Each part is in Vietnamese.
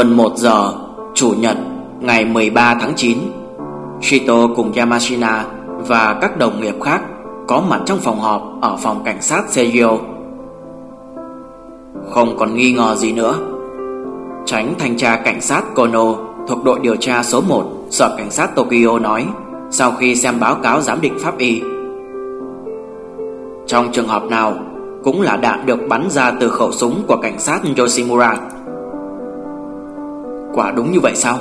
Hơn 1 giờ, Chủ nhật, Ngày 13 tháng 9 Shito cùng Yamashina Và các đồng nghiệp khác Có mặt trong phòng họp Ở phòng cảnh sát Seiyo Không còn nghi ngờ gì nữa, Tránh thanh tra cảnh sát Kono Thuộc đội điều tra số 1 Sở cảnh sát Tokyo nói Sau khi xem báo cáo giám định pháp y. Trong trường hợp nào Cũng là đạn được bắn ra từ khẩu súng của cảnh sát Yoshimura. Quả đúng như vậy sao?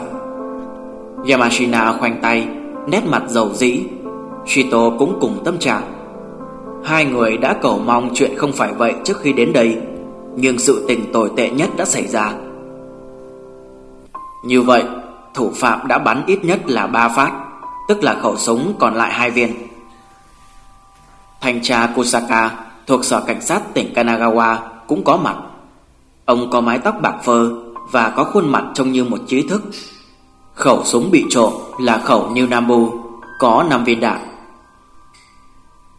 Yamashina khoanh tay, Nét mặt dầu dĩ. Shito cũng cùng tâm trạng. Hai người đã cầu mong chuyện không phải vậy trước khi đến đây, Nhưng sự tình tồi tệ nhất đã xảy ra. Như vậy, Thủ phạm đã bắn ít nhất là ba phát, Tức là khẩu súng còn lại hai viên. Thanh tra Kusaka Thuộc sở cảnh sát tỉnh Kanagawa Cũng có mặt. Ông có mái tóc bạc phơ và có khuôn mặt trông như một trí thức. Khẩu súng bị trộm là khẩu New Nambu Có 5 viên đạn.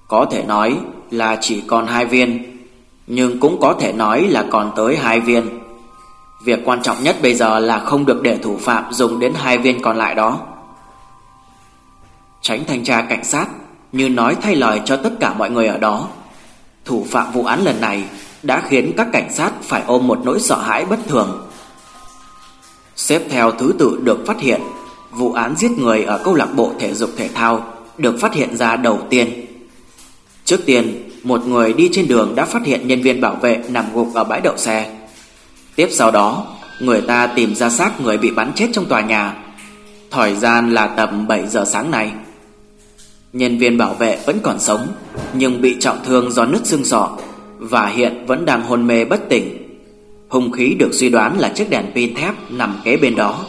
Có thể nói là chỉ còn hai viên, Nhưng cũng có thể nói là còn tới hai viên. Việc quan trọng nhất bây giờ là không được để thủ phạm dùng đến hai viên còn lại đó. Tránh thanh tra cảnh sát, Như nói thay lời cho tất cả mọi người ở đó. Thủ phạm vụ án lần này Đã khiến các cảnh sát phải ôm một nỗi sợ hãi bất thường. Xếp theo thứ tự được phát hiện, Vụ án giết người ở câu lạc bộ thể dục thể thao Được phát hiện ra đầu tiên. Trước tiên, Một người đi trên đường đã phát hiện nhân viên bảo vệ nằm gục ở bãi đậu xe. Tiếp sau đó, Người ta tìm ra xác người bị bắn chết trong tòa nhà. Thời gian là tầm 7 giờ sáng nay. Nhân viên bảo vệ vẫn còn sống, Nhưng bị trọng thương do nứt xương sọ Và hiện vẫn đang hôn mê bất tỉnh. Hung khí được suy đoán là chiếc đèn pin thép nằm kế bên đó.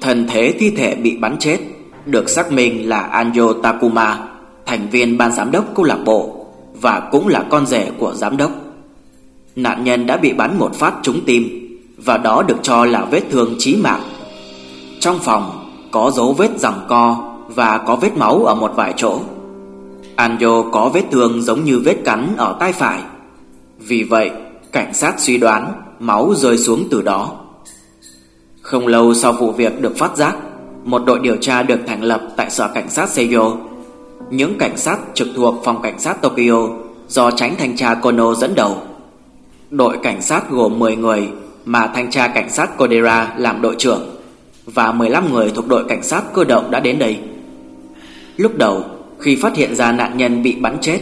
Thần thế thi thể bị bắn chết, Được xác minh là Anjo Takuma, Thành viên ban giám đốc câu lạc bộ Và cũng là con rể của giám đốc. Nạn nhân đã bị bắn một phát trúng tim Và đó được cho là vết thương chí mạng. Trong phòng có dấu vết giằng co Và có vết máu ở một vài chỗ. Anjo có vết thương giống như vết cắn ở tay phải. Vì vậy Cảnh sát suy đoán, máu rơi xuống từ đó. Không lâu sau vụ việc được phát giác, Một đội điều tra được thành lập tại sở cảnh sát Seiyo Những cảnh sát trực thuộc phòng cảnh sát Tokyo Do tránh thanh tra Kono dẫn đầu. Đội cảnh sát gồm 10 người Mà thanh tra cảnh sát Kodera làm đội trưởng Và 15 người thuộc đội cảnh sát cơ động đã đến đây. Lúc đầu, khi phát hiện ra nạn nhân bị bắn chết,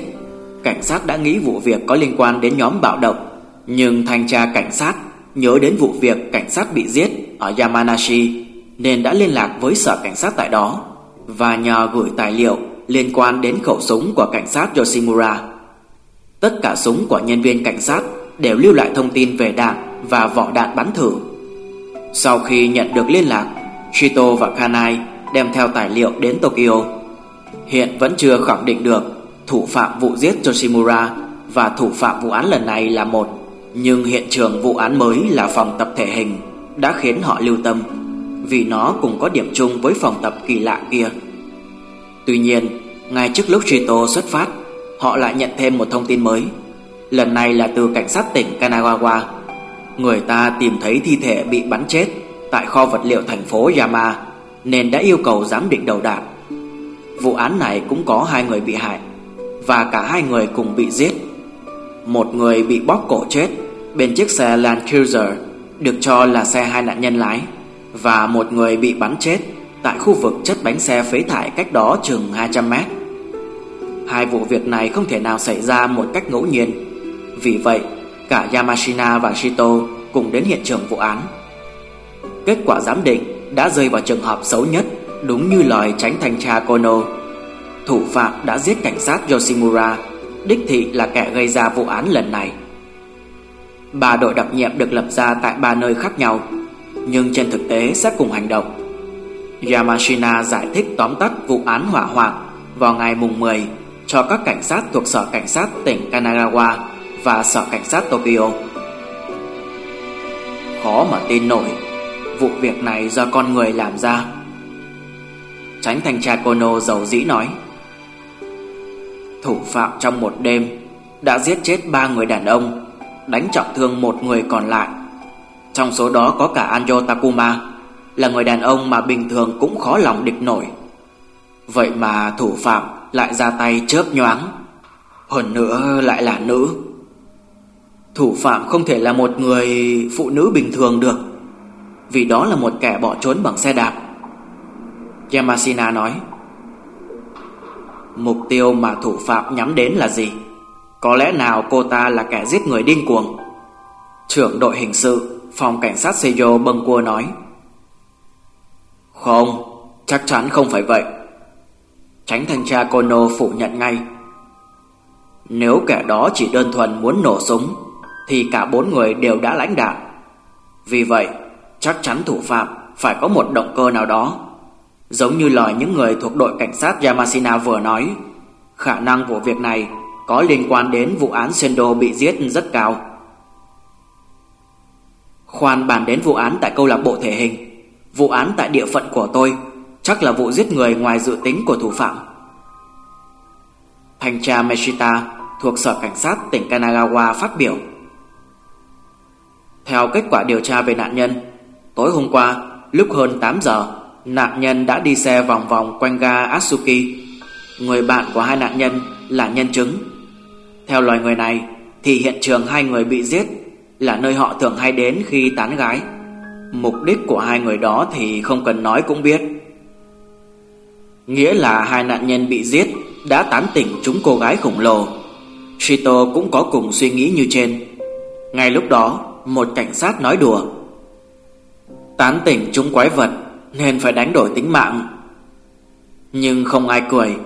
Cảnh sát đã nghĩ vụ việc có liên quan đến nhóm bạo động nhưng thanh tra cảnh sát nhớ đến vụ việc cảnh sát bị giết ở Yamanashi nên đã liên lạc với sở cảnh sát tại đó và nhờ gửi tài liệu liên quan đến khẩu súng của cảnh sát Yoshimura. Tất cả súng của nhân viên cảnh sát đều lưu lại thông tin về đạn và vỏ đạn bắn thử. Sau khi nhận được liên lạc, Shito và Kanai đem theo tài liệu đến Tokyo. Hiện vẫn chưa khẳng định được thủ phạm vụ giết Yoshimura và thủ phạm vụ án lần này là một nhưng hiện trường vụ án mới là phòng tập thể hình, Đã khiến họ lưu tâm, Vì nó cũng có điểm chung với phòng tập kỳ lạ kia. Tuy nhiên, Ngay trước lúc Chito xuất phát, Họ lại nhận thêm một thông tin mới. Lần này là từ cảnh sát tỉnh Kanagawa. Người ta tìm thấy thi thể bị bắn chết Tại kho vật liệu thành phố Yama, Nên đã yêu cầu giám định đầu đạn. Vụ án này cũng có hai người bị hại, Và cả hai người cùng bị giết. Một người bị bóp cổ chết Bên chiếc xe Land Cruiser Được cho là xe hai nạn nhân lái Và một người bị bắn chết Tại khu vực chất bánh xe phế thải cách đó chừng 200 mét. Hai vụ việc này không thể nào xảy ra một cách ngẫu nhiên. Vì vậy, Cả Yamashina và Shito cùng đến hiện trường vụ án. Kết quả giám định đã rơi vào trường hợp xấu nhất, Đúng như lời tránh thanh tra Kono. Thủ phạm đã giết cảnh sát Yoshimura, Đích thị là kẻ gây ra vụ án lần này. Ba đội đặc nhiệm được lập ra tại ba nơi khác nhau, Nhưng trên thực tế sẽ cùng hành động. Yamashina giải thích tóm tắt vụ án hỏa hoạn Vào ngày mùng 10 Cho các cảnh sát thuộc Sở Cảnh sát tỉnh Kanagawa Và Sở Cảnh sát Tokyo. Khó mà tin nổi, Vụ việc này do con người làm ra. Tránh thanh tra Kono giàu dĩ nói, Thủ phạm trong một đêm Đã giết chết ba người đàn ông đánh trọng thương một người còn lại. Trong số đó có cả Anjo Takuma, Là người đàn ông mà bình thường cũng khó lòng địch nổi Vậy mà thủ phạm lại ra tay chớp nhoáng, Hơn nữa lại là nữ Thủ phạm không thể là một người phụ nữ bình thường được, Vì đó là một kẻ bỏ trốn bằng xe đạp Yamashina nói, Mục tiêu mà thủ phạm nhắm đến là gì? Có lẽ nào cô ta là kẻ giết người điên cuồng? Trưởng đội hình sự, Phòng cảnh sát Seiyo bâng cua nói. Không, Chắc chắn không phải vậy. Tránh thanh tra Kono phủ nhận ngay. Nếu kẻ đó chỉ đơn thuần muốn nổ súng, Thì cả bốn người đều đã lãnh đạn Vì vậy, Chắc chắn thủ phạm Phải có một động cơ nào đó. Giống như lời những người thuộc đội cảnh sát Yamashina vừa nói, Khả năng của việc này có liên quan đến vụ án Sendo bị giết rất cao. Khoan bàn đến vụ án tại câu lạc bộ thể hình Vụ án tại địa phận của tôi Chắc là vụ giết người ngoài dự tính của thủ phạm. Thanh tra Meshita thuộc Sở Cảnh sát tỉnh Kanagawa phát biểu. Theo kết quả điều tra về nạn nhân Tối hôm qua, lúc hơn 8 giờ Nạn nhân đã đi xe vòng vòng quanh ga Atsuki. Người bạn của hai nạn nhân là nhân chứng. Theo lời người này, Thì hiện trường hai người bị giết Là nơi họ thường hay đến khi tán gái. Mục đích của hai người đó thì không cần nói cũng biết. Nghĩa là hai nạn nhân bị giết Đã tán tỉnh chúng cô gái khổng lồ. Shito cũng có cùng suy nghĩ như trên. Ngay lúc đó, Một cảnh sát nói đùa. Tán tỉnh chúng quái vật Nên phải đánh đổi tính mạng. Nhưng không ai cười.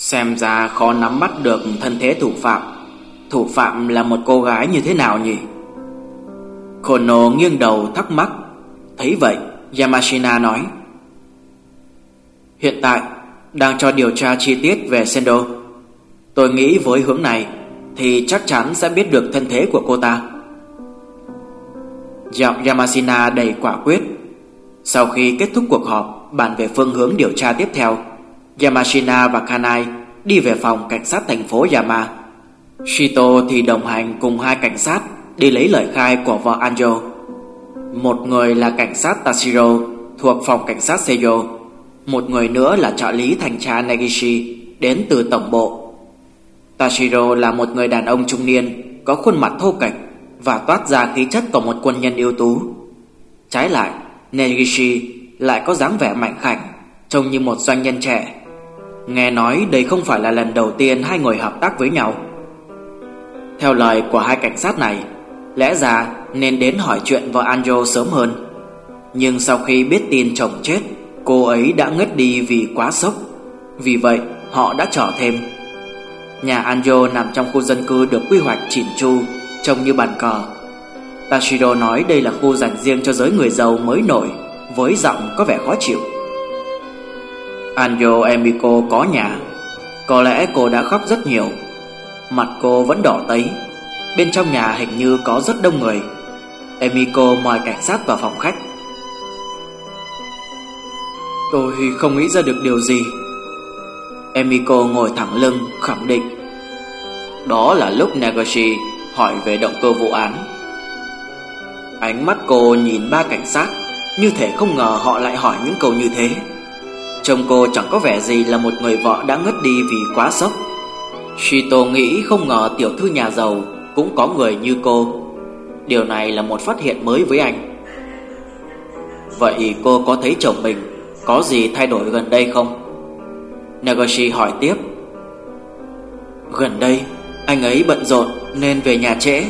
Xem ra khó nắm bắt được thân thế thủ phạm. Thủ phạm là một cô gái như thế nào nhỉ? Kono nghiêng đầu thắc mắc. Thấy vậy, Yamashina nói. Hiện tại, Đang cho điều tra chi tiết về Sendo. Tôi nghĩ với hướng này, Thì chắc chắn sẽ biết được thân thế của cô ta. Giọng Yamashina đầy quả quyết. Sau khi kết thúc cuộc họp, Bàn về phương hướng điều tra tiếp theo Yamashina và Kanai Đi về phòng cảnh sát thành phố Yama. Shito thì đồng hành cùng hai cảnh sát Đi lấy lời khai của vợ Anjo. Một người là cảnh sát Tashiro Thuộc phòng cảnh sát Seiyo, Một người nữa là trợ lý thành tra Negishi Đến từ tổng bộ. Tashiro là một người đàn ông trung niên, Có khuôn mặt thô kệch Và toát ra khí chất của một quân nhân ưu tú. Trái lại, Negishi lại có dáng vẻ mạnh khảnh, Trông như một doanh nhân trẻ. Nghe nói đây không phải là lần đầu tiên hai người hợp tác với nhau. Theo lời của hai cảnh sát này, Lẽ ra nên đến hỏi chuyện vợ Anjo sớm hơn. Nhưng sau khi biết tin chồng chết, Cô ấy đã ngất đi vì quá sốc. Vì vậy, họ đã trở thêm. Nhà Anjo nằm trong khu dân cư được quy hoạch chỉn chu, Trông như bàn cờ. Tashiro nói đây là khu dành riêng cho giới người giàu mới nổi, Với giọng có vẻ khó chịu. Anjo Emiko có nhà. Có lẽ cô đã khóc rất nhiều. Mặt cô vẫn đỏ tấy. Bên trong nhà hình như có rất đông người. Emiko mời cảnh sát vào phòng khách. Tôi không nghĩ ra được điều gì. Emiko ngồi thẳng lưng, khẳng định. Đó là lúc Nagoshi hỏi về động cơ vụ án. Ánh mắt cô nhìn ba cảnh sát, Như thể không ngờ họ lại hỏi những câu như thế. Trông cô chẳng có vẻ gì là một người vợ đã ngất đi vì quá sốc. Shito nghĩ không ngờ tiểu thư nhà giàu cũng có người như cô. Điều này là một phát hiện mới với anh. Vậy cô có thấy chồng mình Có gì thay đổi gần đây không? Nagoshi hỏi tiếp. Gần đây, Anh ấy bận rộn nên về nhà trễ.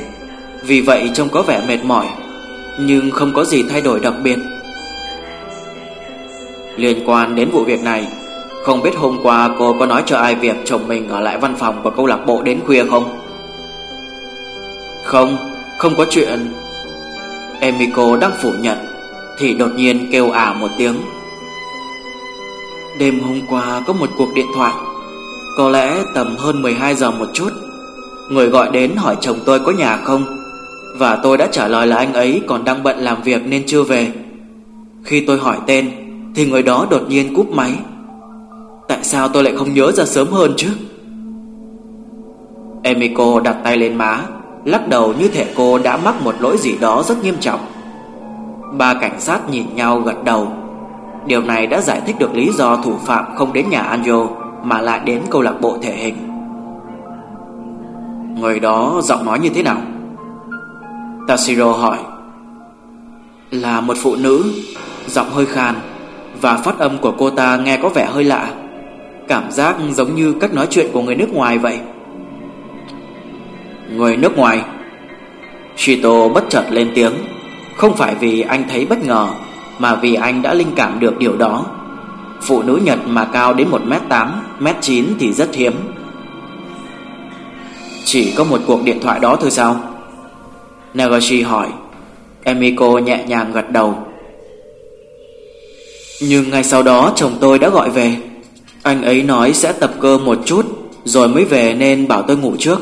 Vì vậy trông có vẻ mệt mỏi, Nhưng không có gì thay đổi đặc biệt. Liên quan đến vụ việc này Không biết hôm qua cô có nói cho ai việc chồng mình ở lại văn phòng của câu lạc bộ đến khuya không? Không, không có chuyện. Emiko đang phủ nhận Thì đột nhiên kêu ả một tiếng. Đêm hôm qua có một cuộc điện thoại Có lẽ tầm hơn 12 giờ một chút. Người gọi đến hỏi chồng tôi có nhà không? Và tôi đã trả lời là anh ấy còn đang bận làm việc nên chưa về. Khi tôi hỏi tên thì người đó đột nhiên cúp máy. Tại sao tôi lại không nhớ ra sớm hơn chứ? Emiko đặt tay lên má, Lắc đầu như thể cô đã mắc một lỗi gì đó rất nghiêm trọng. Ba cảnh sát nhìn nhau gật đầu. Điều này đã giải thích được lý do thủ phạm không đến nhà Anjo, Mà lại đến câu lạc bộ thể hình. Người đó giọng nói như thế nào? Tashiro hỏi. Là một phụ nữ, Giọng hơi khàn và phát âm của cô ta nghe có vẻ hơi lạ. Cảm giác giống như cách nói chuyện của người nước ngoài vậy. Người nước ngoài? Shito bất chợt lên tiếng. Không phải vì anh thấy bất ngờ Mà vì anh đã linh cảm được điều đó. Phụ nữ Nhật mà cao đến 1m8, m9 thì rất hiếm. Chỉ có một cuộc điện thoại đó thôi sao? Nagashi hỏi. Emiko nhẹ nhàng gật đầu. Nhưng ngay sau đó chồng tôi đã gọi về. Anh ấy nói sẽ tập cơ một chút Rồi mới về nên bảo tôi ngủ trước.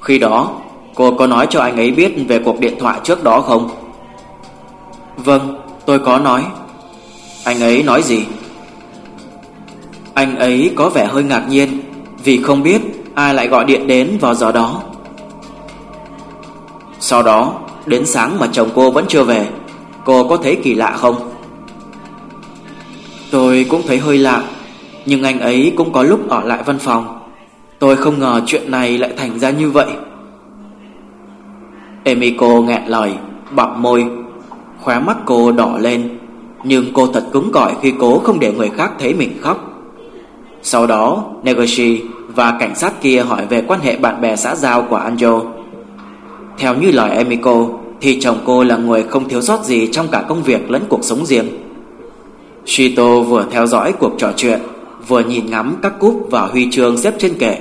Khi đó cô có nói cho anh ấy biết về cuộc điện thoại trước đó không? Vâng, tôi có nói. Anh ấy nói gì? Anh ấy có vẻ hơi ngạc nhiên Vì không biết ai lại gọi điện đến vào giờ đó. Sau đó Đến sáng mà chồng cô vẫn chưa về Cô có thấy kỳ lạ không? Tôi cũng thấy hơi lạ, Nhưng anh ấy cũng có lúc ở lại văn phòng. Tôi không ngờ chuyện này lại thành ra như vậy. Emiko nghẹn lời Bọc môi. Khóe mắt cô đỏ lên, Nhưng cô thật cứng cỏi khi cố không để người khác thấy mình khóc. Sau đó, Negoshi và cảnh sát kia hỏi về quan hệ bạn bè xã giao của Anjo. Theo như lời Emiko, Thì chồng cô là người không thiếu sót gì Trong cả công việc lẫn cuộc sống riêng. Shito vừa theo dõi cuộc trò chuyện, Vừa nhìn ngắm các cúp và huy chương xếp trên kệ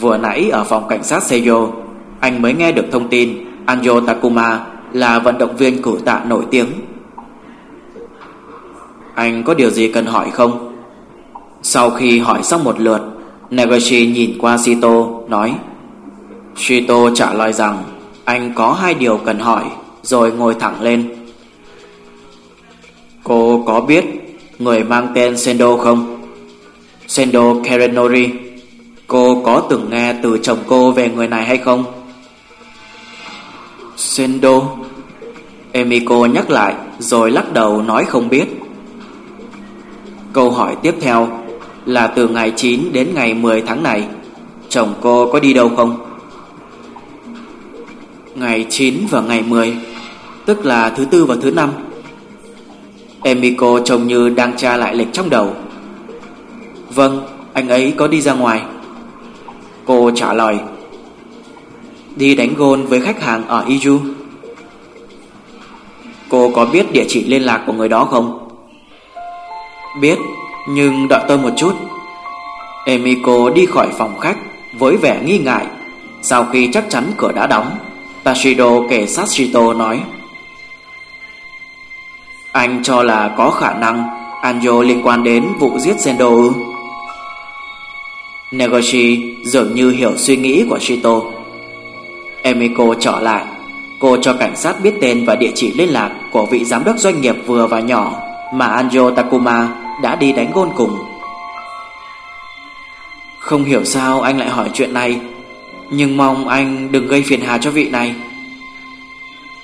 Vừa nãy ở phòng cảnh sát Seiyo, Anh mới nghe được thông tin Anjo Takuma là vận động viên cử tạ nổi tiếng Anh có điều gì cần hỏi không? Sau khi hỏi xong một lượt Negoshi nhìn qua Shito, nói, Shito trả lời rằng anh có hai điều cần hỏi, rồi ngồi thẳng lên. Cô có biết người mang tên Sendo không? Sendo Karenori. Cô có từng nghe từ chồng cô về người này hay không? Sendo Emiko nhắc lại rồi lắc đầu nói không biết. Câu hỏi tiếp theo là từ ngày 9 đến ngày 10 tháng này, chồng cô có đi đâu không? Ngày 9 và ngày 10 Tức là thứ tư và thứ năm Emiko trông như đang tra lại lịch trong đầu. Vâng, anh ấy có đi ra ngoài. Cô trả lời. Đi đánh gôn với khách hàng ở Iju. Cô có biết địa chỉ liên lạc của người đó không? Biết, nhưng đợi tôi một chút. Emiko đi khỏi phòng khách với vẻ nghi ngại. Sau khi chắc chắn cửa đã đóng Tashido kể sát Shito nói anh cho là có khả năng. Anjo liên quan đến vụ giết Zendo ư? Negoshi dường như hiểu suy nghĩ của Shito. Emiko trở lại. Cô cho cảnh sát biết tên và địa chỉ liên lạc Của vị giám đốc doanh nghiệp vừa và nhỏ Mà Anjo Takuma đã đi đánh gôn cùng. Không hiểu sao anh lại hỏi chuyện này, nhưng mong anh đừng gây phiền hà cho vị này.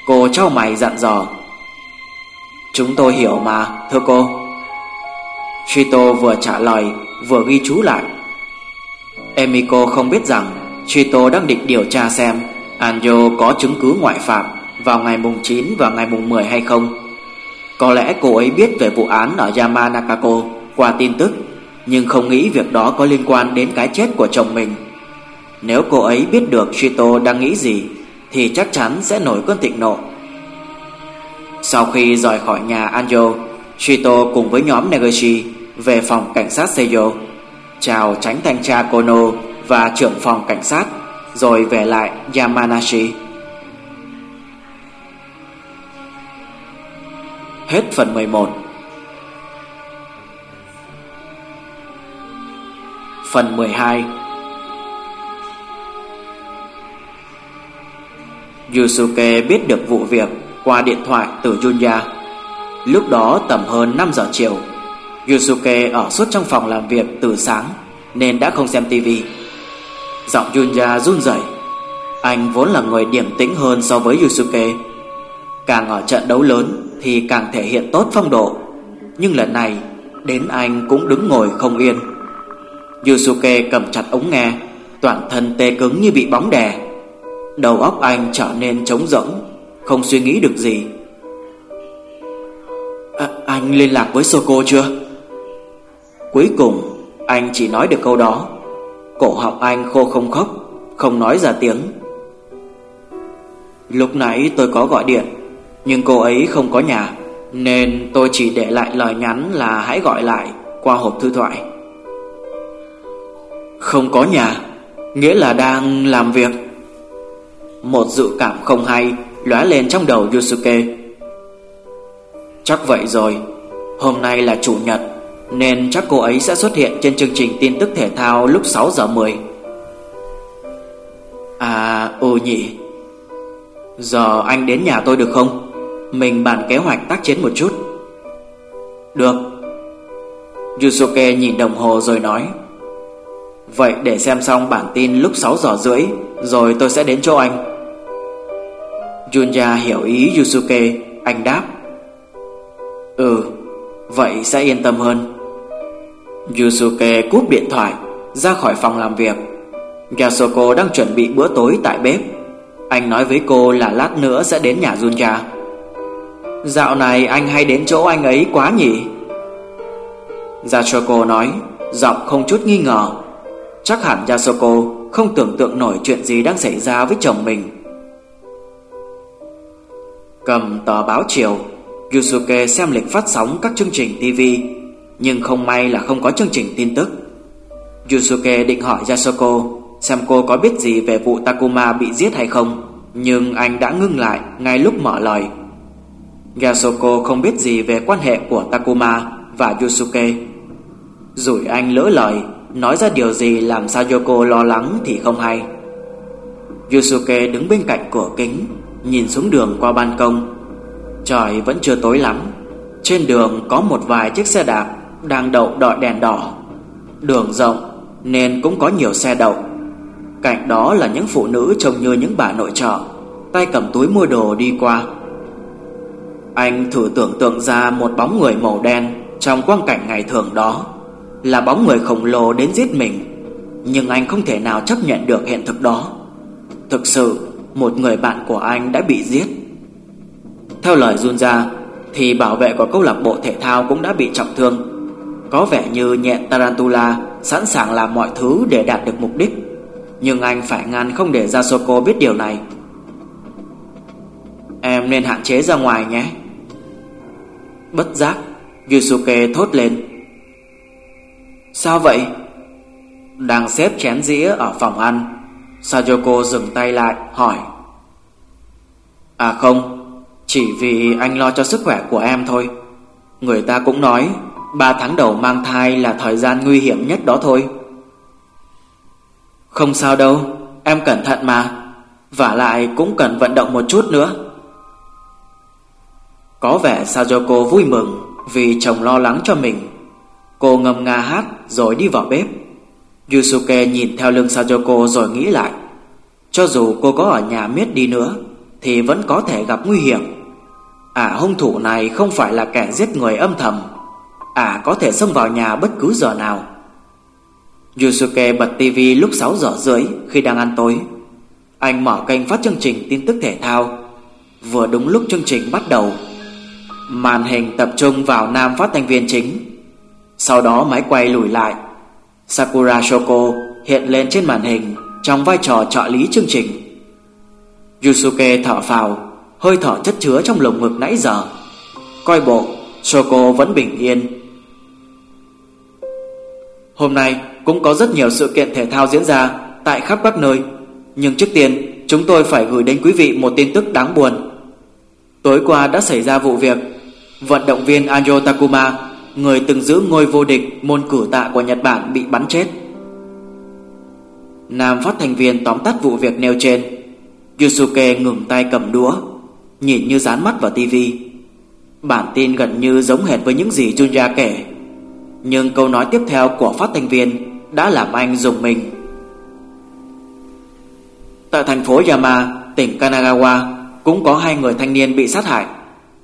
Cô trao mày dặn dò. Chúng tôi hiểu mà, thưa cô. Shito vừa trả lời, Vừa ghi chú lại. Emiko không biết rằng Shito đang định điều tra xem Anjo có chứng cứ ngoại phạm Vào ngày mùng 9 và ngày mùng 10 hay không. Có lẽ cô ấy biết về vụ án ở Yamanakako Qua tin tức, Nhưng không nghĩ việc đó có liên quan đến cái chết của chồng mình. Nếu cô ấy biết được Shito đang nghĩ gì, Thì chắc chắn sẽ nổi cơn thịnh nộ. Sau khi rời khỏi nhà Anjo, Shito cùng với nhóm Negoshi Về phòng cảnh sát Seiyo. Chào tránh thanh tra Kono Và trưởng phòng cảnh sát, Rồi về lại Yamanashi. Hết phần 11 Phần 12 Yusuke biết được vụ việc qua điện thoại từ Junya. Lúc đó tầm hơn 5 giờ chiều. Yusuke ở suốt trong phòng làm việc từ sáng nên đã không xem tivi. Giọng Junya run rẩy. Anh vốn là người điềm tĩnh hơn so với Yusuke. Càng ở trận đấu lớn thì càng thể hiện tốt phong độ. Nhưng lần này đến anh cũng đứng ngồi không yên. Yusuke cầm chặt ống nghe, toàn thân tê cứng như bị bóng đè. Đầu óc anh trở nên trống rỗng, không suy nghĩ được gì. À, anh liên lạc với Soko chưa? Cuối cùng anh chỉ nói được câu đó. Cổ họng anh khô không khóc Không nói ra tiếng. Lúc nãy tôi có gọi điện Nhưng cô ấy không có nhà Nên tôi chỉ để lại lời nhắn là hãy gọi lại Qua hộp thư thoại. Không có nhà Nghĩa là đang làm việc. Một dự cảm không hay lóe lên trong đầu Yusuke. Chắc vậy rồi, Hôm nay là chủ nhật, nên chắc cô ấy sẽ xuất hiện trên chương trình tin tức thể thao lúc 6 giờ 10 À ừ nhỉ. Giờ anh đến nhà tôi được không? Mình bàn kế hoạch tác chiến một chút. Được. Yusuke nhìn đồng hồ rồi nói. Vậy để xem xong bản tin lúc 6 giờ rưỡi, Rồi tôi sẽ đến chỗ anh. Junya hiểu ý Yusuke. Anh đáp Ừ Vậy sẽ yên tâm hơn. Yusuke cúp điện thoại, Ra khỏi phòng làm việc. Yasoko đang chuẩn bị bữa tối tại bếp. Anh nói với cô là lát nữa sẽ đến nhà Junya. Dạo này anh hay đến chỗ anh ấy quá nhỉ? Yasoko nói, Giọng không chút nghi ngờ. Chắc hẳn Yasoko không tưởng tượng nổi chuyện gì đang xảy ra với chồng mình. Cầm tờ báo chiều. Yusuke xem lịch phát sóng các chương trình TV nhưng không may là không có chương trình tin tức. Yusuke định hỏi Yasoko Xem cô có biết gì về vụ Takuma bị giết hay không, Nhưng anh đã ngưng lại ngay lúc mở lời. Yasoko không biết gì về quan hệ của Takuma và Yusuke. Rủi anh lỡ lời, Nói ra điều gì làm Sayoko lo lắng thì không hay. Yusuke đứng bên cạnh cửa kính Nhìn xuống đường qua ban công Trời vẫn chưa tối lắm Trên đường có một vài chiếc xe đạp đang đậu đợi đèn đỏ. Đường rộng nên cũng có nhiều xe đậu. Cạnh đó là những phụ nữ trông như những bà nội trợ, tay cầm túi mua đồ đi qua. Anh thử tưởng tượng ra một bóng người màu đen trong quang cảnh ngày thường đó, là bóng người khổng lồ đến giết mình, nhưng anh không thể nào chấp nhận được hiện thực đó. Thực sự, một người bạn của anh đã bị giết. Theo lời Junja, thì bảo vệ của câu lạc bộ thể thao cũng đã bị trọng thương. Có vẻ như nhện Tarantula sẵn sàng làm mọi thứ để đạt được mục đích. Nhưng anh phải ngăn không để Yasoko biết điều này. Em nên hạn chế ra ngoài nhé. Bất giác, Yusuke thốt lên. Sao vậy? Đang xếp chén dĩa ở phòng ăn. Sayoko dừng tay lại, hỏi. À không, Chỉ vì anh lo cho sức khỏe của em thôi. Người ta cũng nói, Ba tháng đầu mang thai là thời gian nguy hiểm nhất đó thôi. Không sao đâu, Em cẩn thận mà. Và lại cũng cần vận động một chút nữa. Có vẻ Sayoko vui mừng Vì chồng lo lắng cho mình. Cô ngâm nga hát rồi đi vào bếp. Yusuke nhìn theo lưng Sayoko rồi nghĩ lại. Cho dù cô có ở nhà miết đi nữa, Thì vẫn có thể gặp nguy hiểm. À hung thủ này không phải là kẻ giết người âm thầm. À có thể xông vào nhà bất cứ giờ nào. Yusuke bật tivi lúc 6 giờ rưỡi khi đang ăn tối. Anh mở kênh phát chương trình tin tức thể thao. Vừa đúng lúc chương trình bắt đầu, Màn hình tập trung vào nam phát thanh viên chính. Sau đó máy quay lùi lại. Sakura Shoko hiện lên trên màn hình Trong vai trò trợ lý chương trình Yusuke thở phào Hơi thở chất chứa trong lồng ngực nãy giờ Coi bộ Shoko vẫn bình yên Hôm nay cũng có rất nhiều sự kiện thể thao diễn ra tại khắp các nơi. Nhưng trước tiên, chúng tôi phải gửi đến quý vị một tin tức đáng buồn. Tối qua đã xảy ra vụ việc vận động viên Anjo Takuma, người từng giữ ngôi vô địch môn cử tạ của Nhật Bản bị bắn chết. Nam phát thành viên tóm tắt vụ việc nêu trên. Yusuke ngừng tay cầm đũa, nhìn như dán mắt vào tivi. Bản tin gần như giống hệt với những gì Junya kể nhưng câu nói tiếp theo của phát thanh viên đã làm anh dùng mình. Tại thành phố Yama, tỉnh Kanagawa Cũng có hai người thanh niên bị sát hại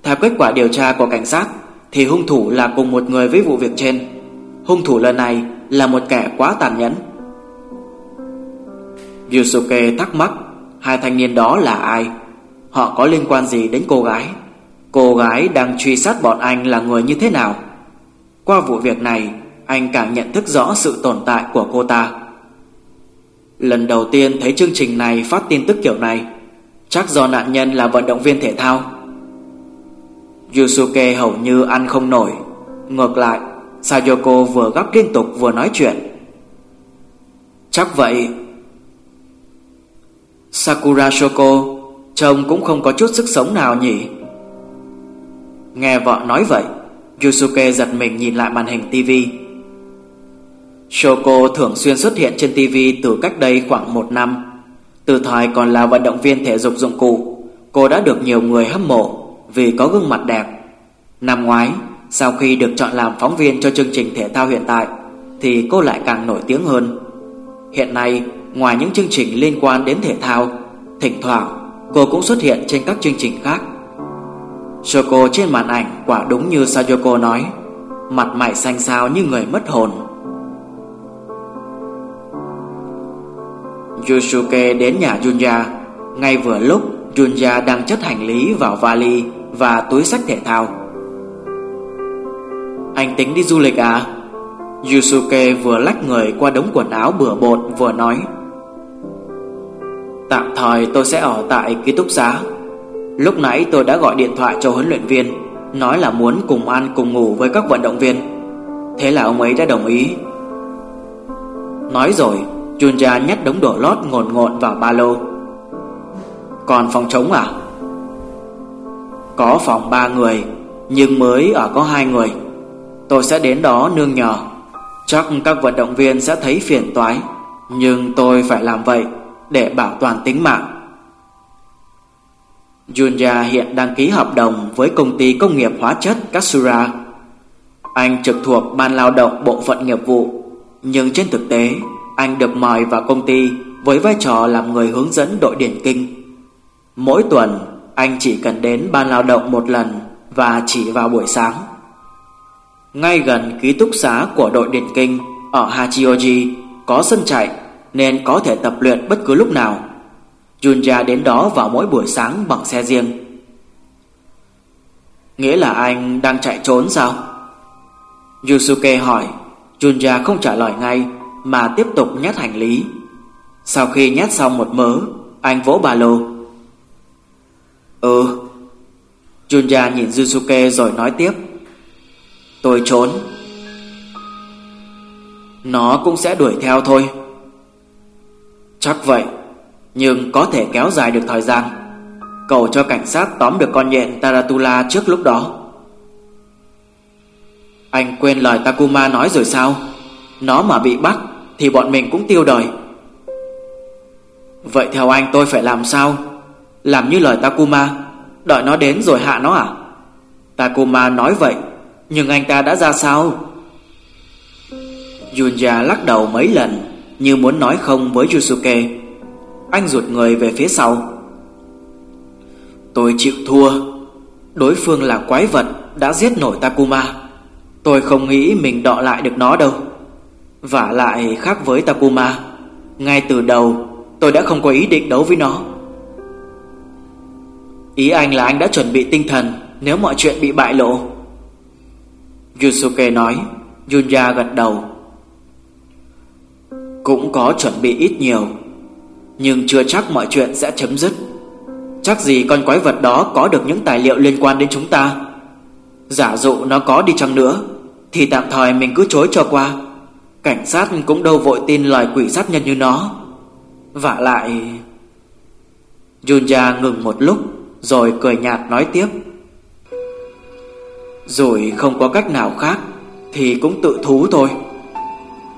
Theo kết quả điều tra của cảnh sát thì hung thủ là cùng một người với vụ việc trên. Hung thủ lần này là một kẻ quá tàn nhẫn. Yusuke thắc mắc, Hai thanh niên đó là ai? Họ có liên quan gì đến cô gái? Cô gái đang truy sát bọn anh là người như thế nào? Qua vụ việc này, Anh càng nhận thức rõ sự tồn tại của cô ta. Lần đầu tiên thấy chương trình này phát tin tức kiểu này, Chắc do nạn nhân là vận động viên thể thao. Yusuke hầu như ăn không nổi. Ngược lại, Sayoko vừa gấp liên tục vừa nói chuyện. Chắc vậy, Sakura Shoko, Trông cũng không có chút sức sống nào nhỉ? Nghe vợ nói vậy, Yusuke giật mình nhìn lại màn hình tivi Shoko thường xuyên xuất hiện trên tivi từ cách đây khoảng một năm. Từ thời còn là vận động viên thể dục dụng cụ, Cô đã được nhiều người hâm mộ. Vì có gương mặt đẹp. Năm ngoái, Sau khi được chọn làm phóng viên cho chương trình thể thao hiện tại, Thì cô lại càng nổi tiếng hơn. Hiện nay, Ngoài những chương trình liên quan đến thể thao, Thỉnh thoảng, cô cũng xuất hiện trên các chương trình khác. Shoko trên màn ảnh quả đúng như Sayoko nói, Mặt mày xanh xao như người mất hồn. Yusuke đến nhà Junya Ngay vừa lúc Junya đang chất hành lý vào vali. Và túi sách thể thao. Anh tính đi du lịch à? Yusuke vừa lách người qua đống quần áo bừa bộn vừa nói. Tạm thời tôi sẽ ở tại ký túc xá. Lúc nãy tôi đã gọi điện thoại cho huấn luyện viên, Nói là muốn cùng ăn cùng ngủ với các vận động viên. Thế là ông ấy đã đồng ý. Nói rồi, Junja nhét đống đổ lót ngồn ngộn vào ba lô. Còn phòng trống à? Có phòng ba người Nhưng mới ở có hai người Tôi sẽ đến đó nương nhờ Chắc các vận động viên sẽ thấy phiền toái Nhưng tôi phải làm vậy Để bảo toàn tính mạng Junya hiện đăng ký hợp đồng với công ty công nghiệp hóa chất Katsura. Anh trực thuộc ban lao động bộ phận nghiệp vụ, nhưng trên thực tế, anh được mời vào công ty với vai trò làm người hướng dẫn đội điển kinh. Mỗi tuần, anh chỉ cần đến ban lao động một lần và chỉ vào buổi sáng. Ngay gần ký túc xá của đội điển kinh ở Hachioji có sân chạy nên có thể tập luyện bất cứ lúc nào. Junja đến đó vào mỗi buổi sáng bằng xe riêng Nghĩa là anh đang chạy trốn sao? Yusuke hỏi Junja không trả lời ngay Mà tiếp tục nhét hành lý Sau khi nhét xong một mớ, Anh vỗ ba lô Ừ Junya nhìn Yusuke rồi nói tiếp Tôi trốn Nó cũng sẽ đuổi theo thôi Chắc vậy, nhưng có thể kéo dài được thời gian. Cầu cho cảnh sát tóm được con nhện Taratula trước lúc đó. Anh quên lời Takuma nói rồi sao? Nó mà bị bắt thì bọn mình cũng tiêu đời. Vậy theo anh tôi phải làm sao? Làm như lời Takuma, đợi nó đến rồi hạ nó à? Takuma nói vậy, nhưng anh ta đã ra sao? Junya lắc đầu mấy lần như muốn nói không với Yusuke. Anh rụt người về phía sau Tôi chịu thua Đối phương là quái vật Đã giết nổi Takuma Tôi không nghĩ mình đọ lại được nó đâu Và lại khác với Takuma Ngay từ đầu Tôi đã không có ý định đấu với nó Ý anh là anh đã chuẩn bị tinh thần, Nếu mọi chuyện bị bại lộ. Yusuke nói Junya gật đầu. Cũng có chuẩn bị ít nhiều, nhưng chưa chắc mọi chuyện sẽ chấm dứt. Chắc gì con quái vật đó có được những tài liệu liên quan đến chúng ta? Giả dụ nó có đi chăng nữa, Thì tạm thời mình cứ chối cho qua. Cảnh sát cũng đâu vội tin lời quỷ sát nhân như nó. Vả lại Junya ngừng một lúc. Rồi cười nhạt nói tiếp. Rồi không có cách nào khác Thì cũng tự thú thôi.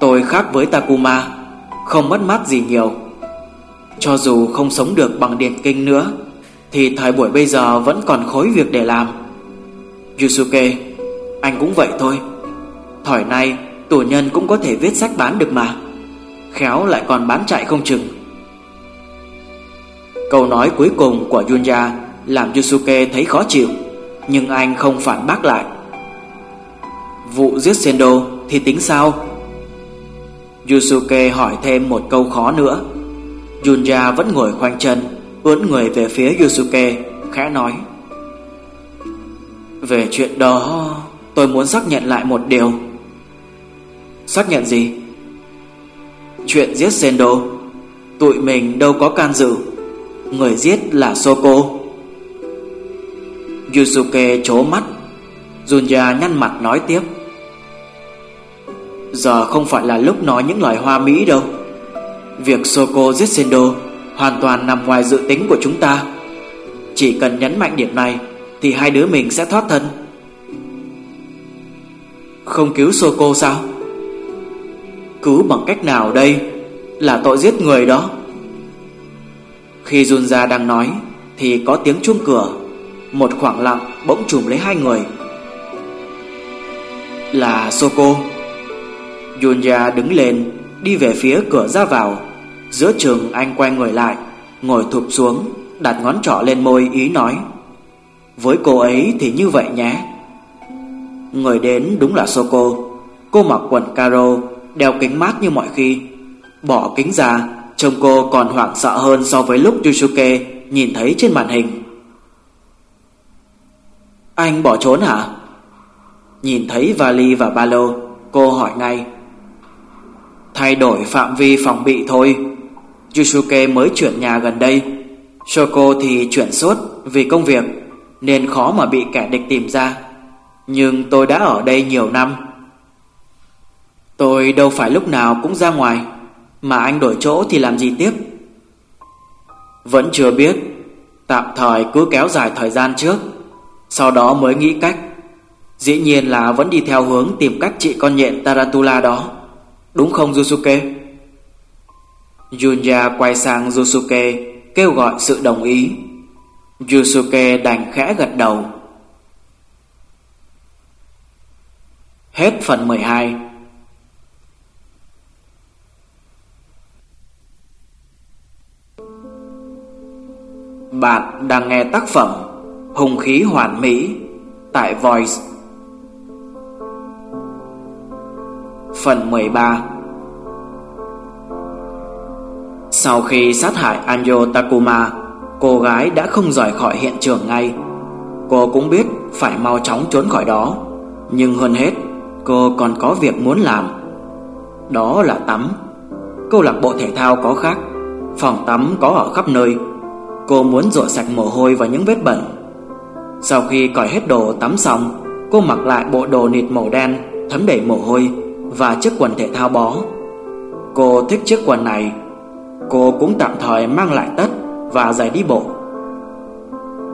Tôi khác với Takuma, Không mất mát gì nhiều. Cho dù không sống được bằng điển kinh nữa, Thì thời buổi bây giờ vẫn còn khối việc để làm. Yusuke, Anh cũng vậy thôi. Thời nay, tù nhân cũng có thể viết sách bán được mà. Khéo lại còn bán chạy không chừng. Câu nói cuối cùng của Junya làm Yusuke thấy khó chịu, nhưng anh không phản bác lại. Vụ giết Sendo thì tính sao? Yusuke hỏi thêm một câu khó nữa. Junya vẫn ngồi khoanh chân, ướn người về phía Yusuke, khẽ nói: "Về chuyện đó, tôi muốn xác nhận lại một điều." "Xác nhận gì?" "Chuyện giết Sendo, tụi mình đâu có can dự." Người giết là Soko Yusuke chố mắt. Junya nhăn mặt nói tiếp. Giờ không phải là lúc nói những lời hoa mỹ đâu. Việc Soko giết Sendo Hoàn toàn nằm ngoài dự tính của chúng ta. Chỉ cần nhấn mạnh điểm này, Thì hai đứa mình sẽ thoát thân. Không cứu Soko sao? Cứu bằng cách nào đây? Là tội giết người đó. Khi Junja đang nói, Thì có tiếng chuông cửa. Một khoảng lặng, bỗng trùm lấy hai người. Là Soko. Yunya đứng lên, Đi về phía cửa ra vào. Giữa trường, anh quay người lại, Ngồi thụp xuống, Đặt ngón trỏ lên môi, ý nói, Với cô ấy thì như vậy nhé. Người đến đúng là Soko. Cô mặc quần caro, Đeo kính mát như mọi khi. Bỏ kính ra, Trông cô còn hoảng sợ hơn so với lúc Yusuke nhìn thấy trên màn hình. Anh bỏ trốn hả? Nhìn thấy vali và ba lô, Cô hỏi ngay. Thay đổi phạm vi phòng bị thôi. Yusuke mới chuyển nhà gần đây. Shoko thì chuyển suốt vì công việc, Nên khó mà bị kẻ địch tìm ra. Nhưng tôi đã ở đây nhiều năm. Tôi đâu phải lúc nào cũng ra ngoài, mà anh đổi chỗ thì làm gì tiếp? Vẫn chưa biết. Tạm thời cứ kéo dài thời gian trước. Sau đó mới nghĩ cách. Dĩ nhiên là vẫn đi theo hướng tìm cách trị con nhện Tarantula đó. Đúng không, Yusuke? Junya quay sang Yusuke, Kêu gọi sự đồng ý. Yusuke đành khẽ gật đầu. Hết phần 12 Bạn đang nghe tác phẩm Hùng khí hoàn mỹ tại Voice. Phần 13 Sau khi sát hại Anjo Takuma, Cô gái đã không rời khỏi hiện trường ngay. Cô cũng biết phải mau chóng trốn khỏi đó, Nhưng hơn hết, Cô còn có việc muốn làm. Đó là tắm. Câu lạc bộ thể thao có khác, Phòng tắm có ở khắp nơi. Cô muốn rửa sạch mồ hôi và những vết bẩn. Sau khi cởi hết đồ tắm xong, Cô mặc lại bộ đồ nịt màu đen, Thấm đầy mồ hôi Và chiếc quần thể thao bó. Cô thích chiếc quần này. Cô cũng tạm thời mang lại tất Và giày đi bộ.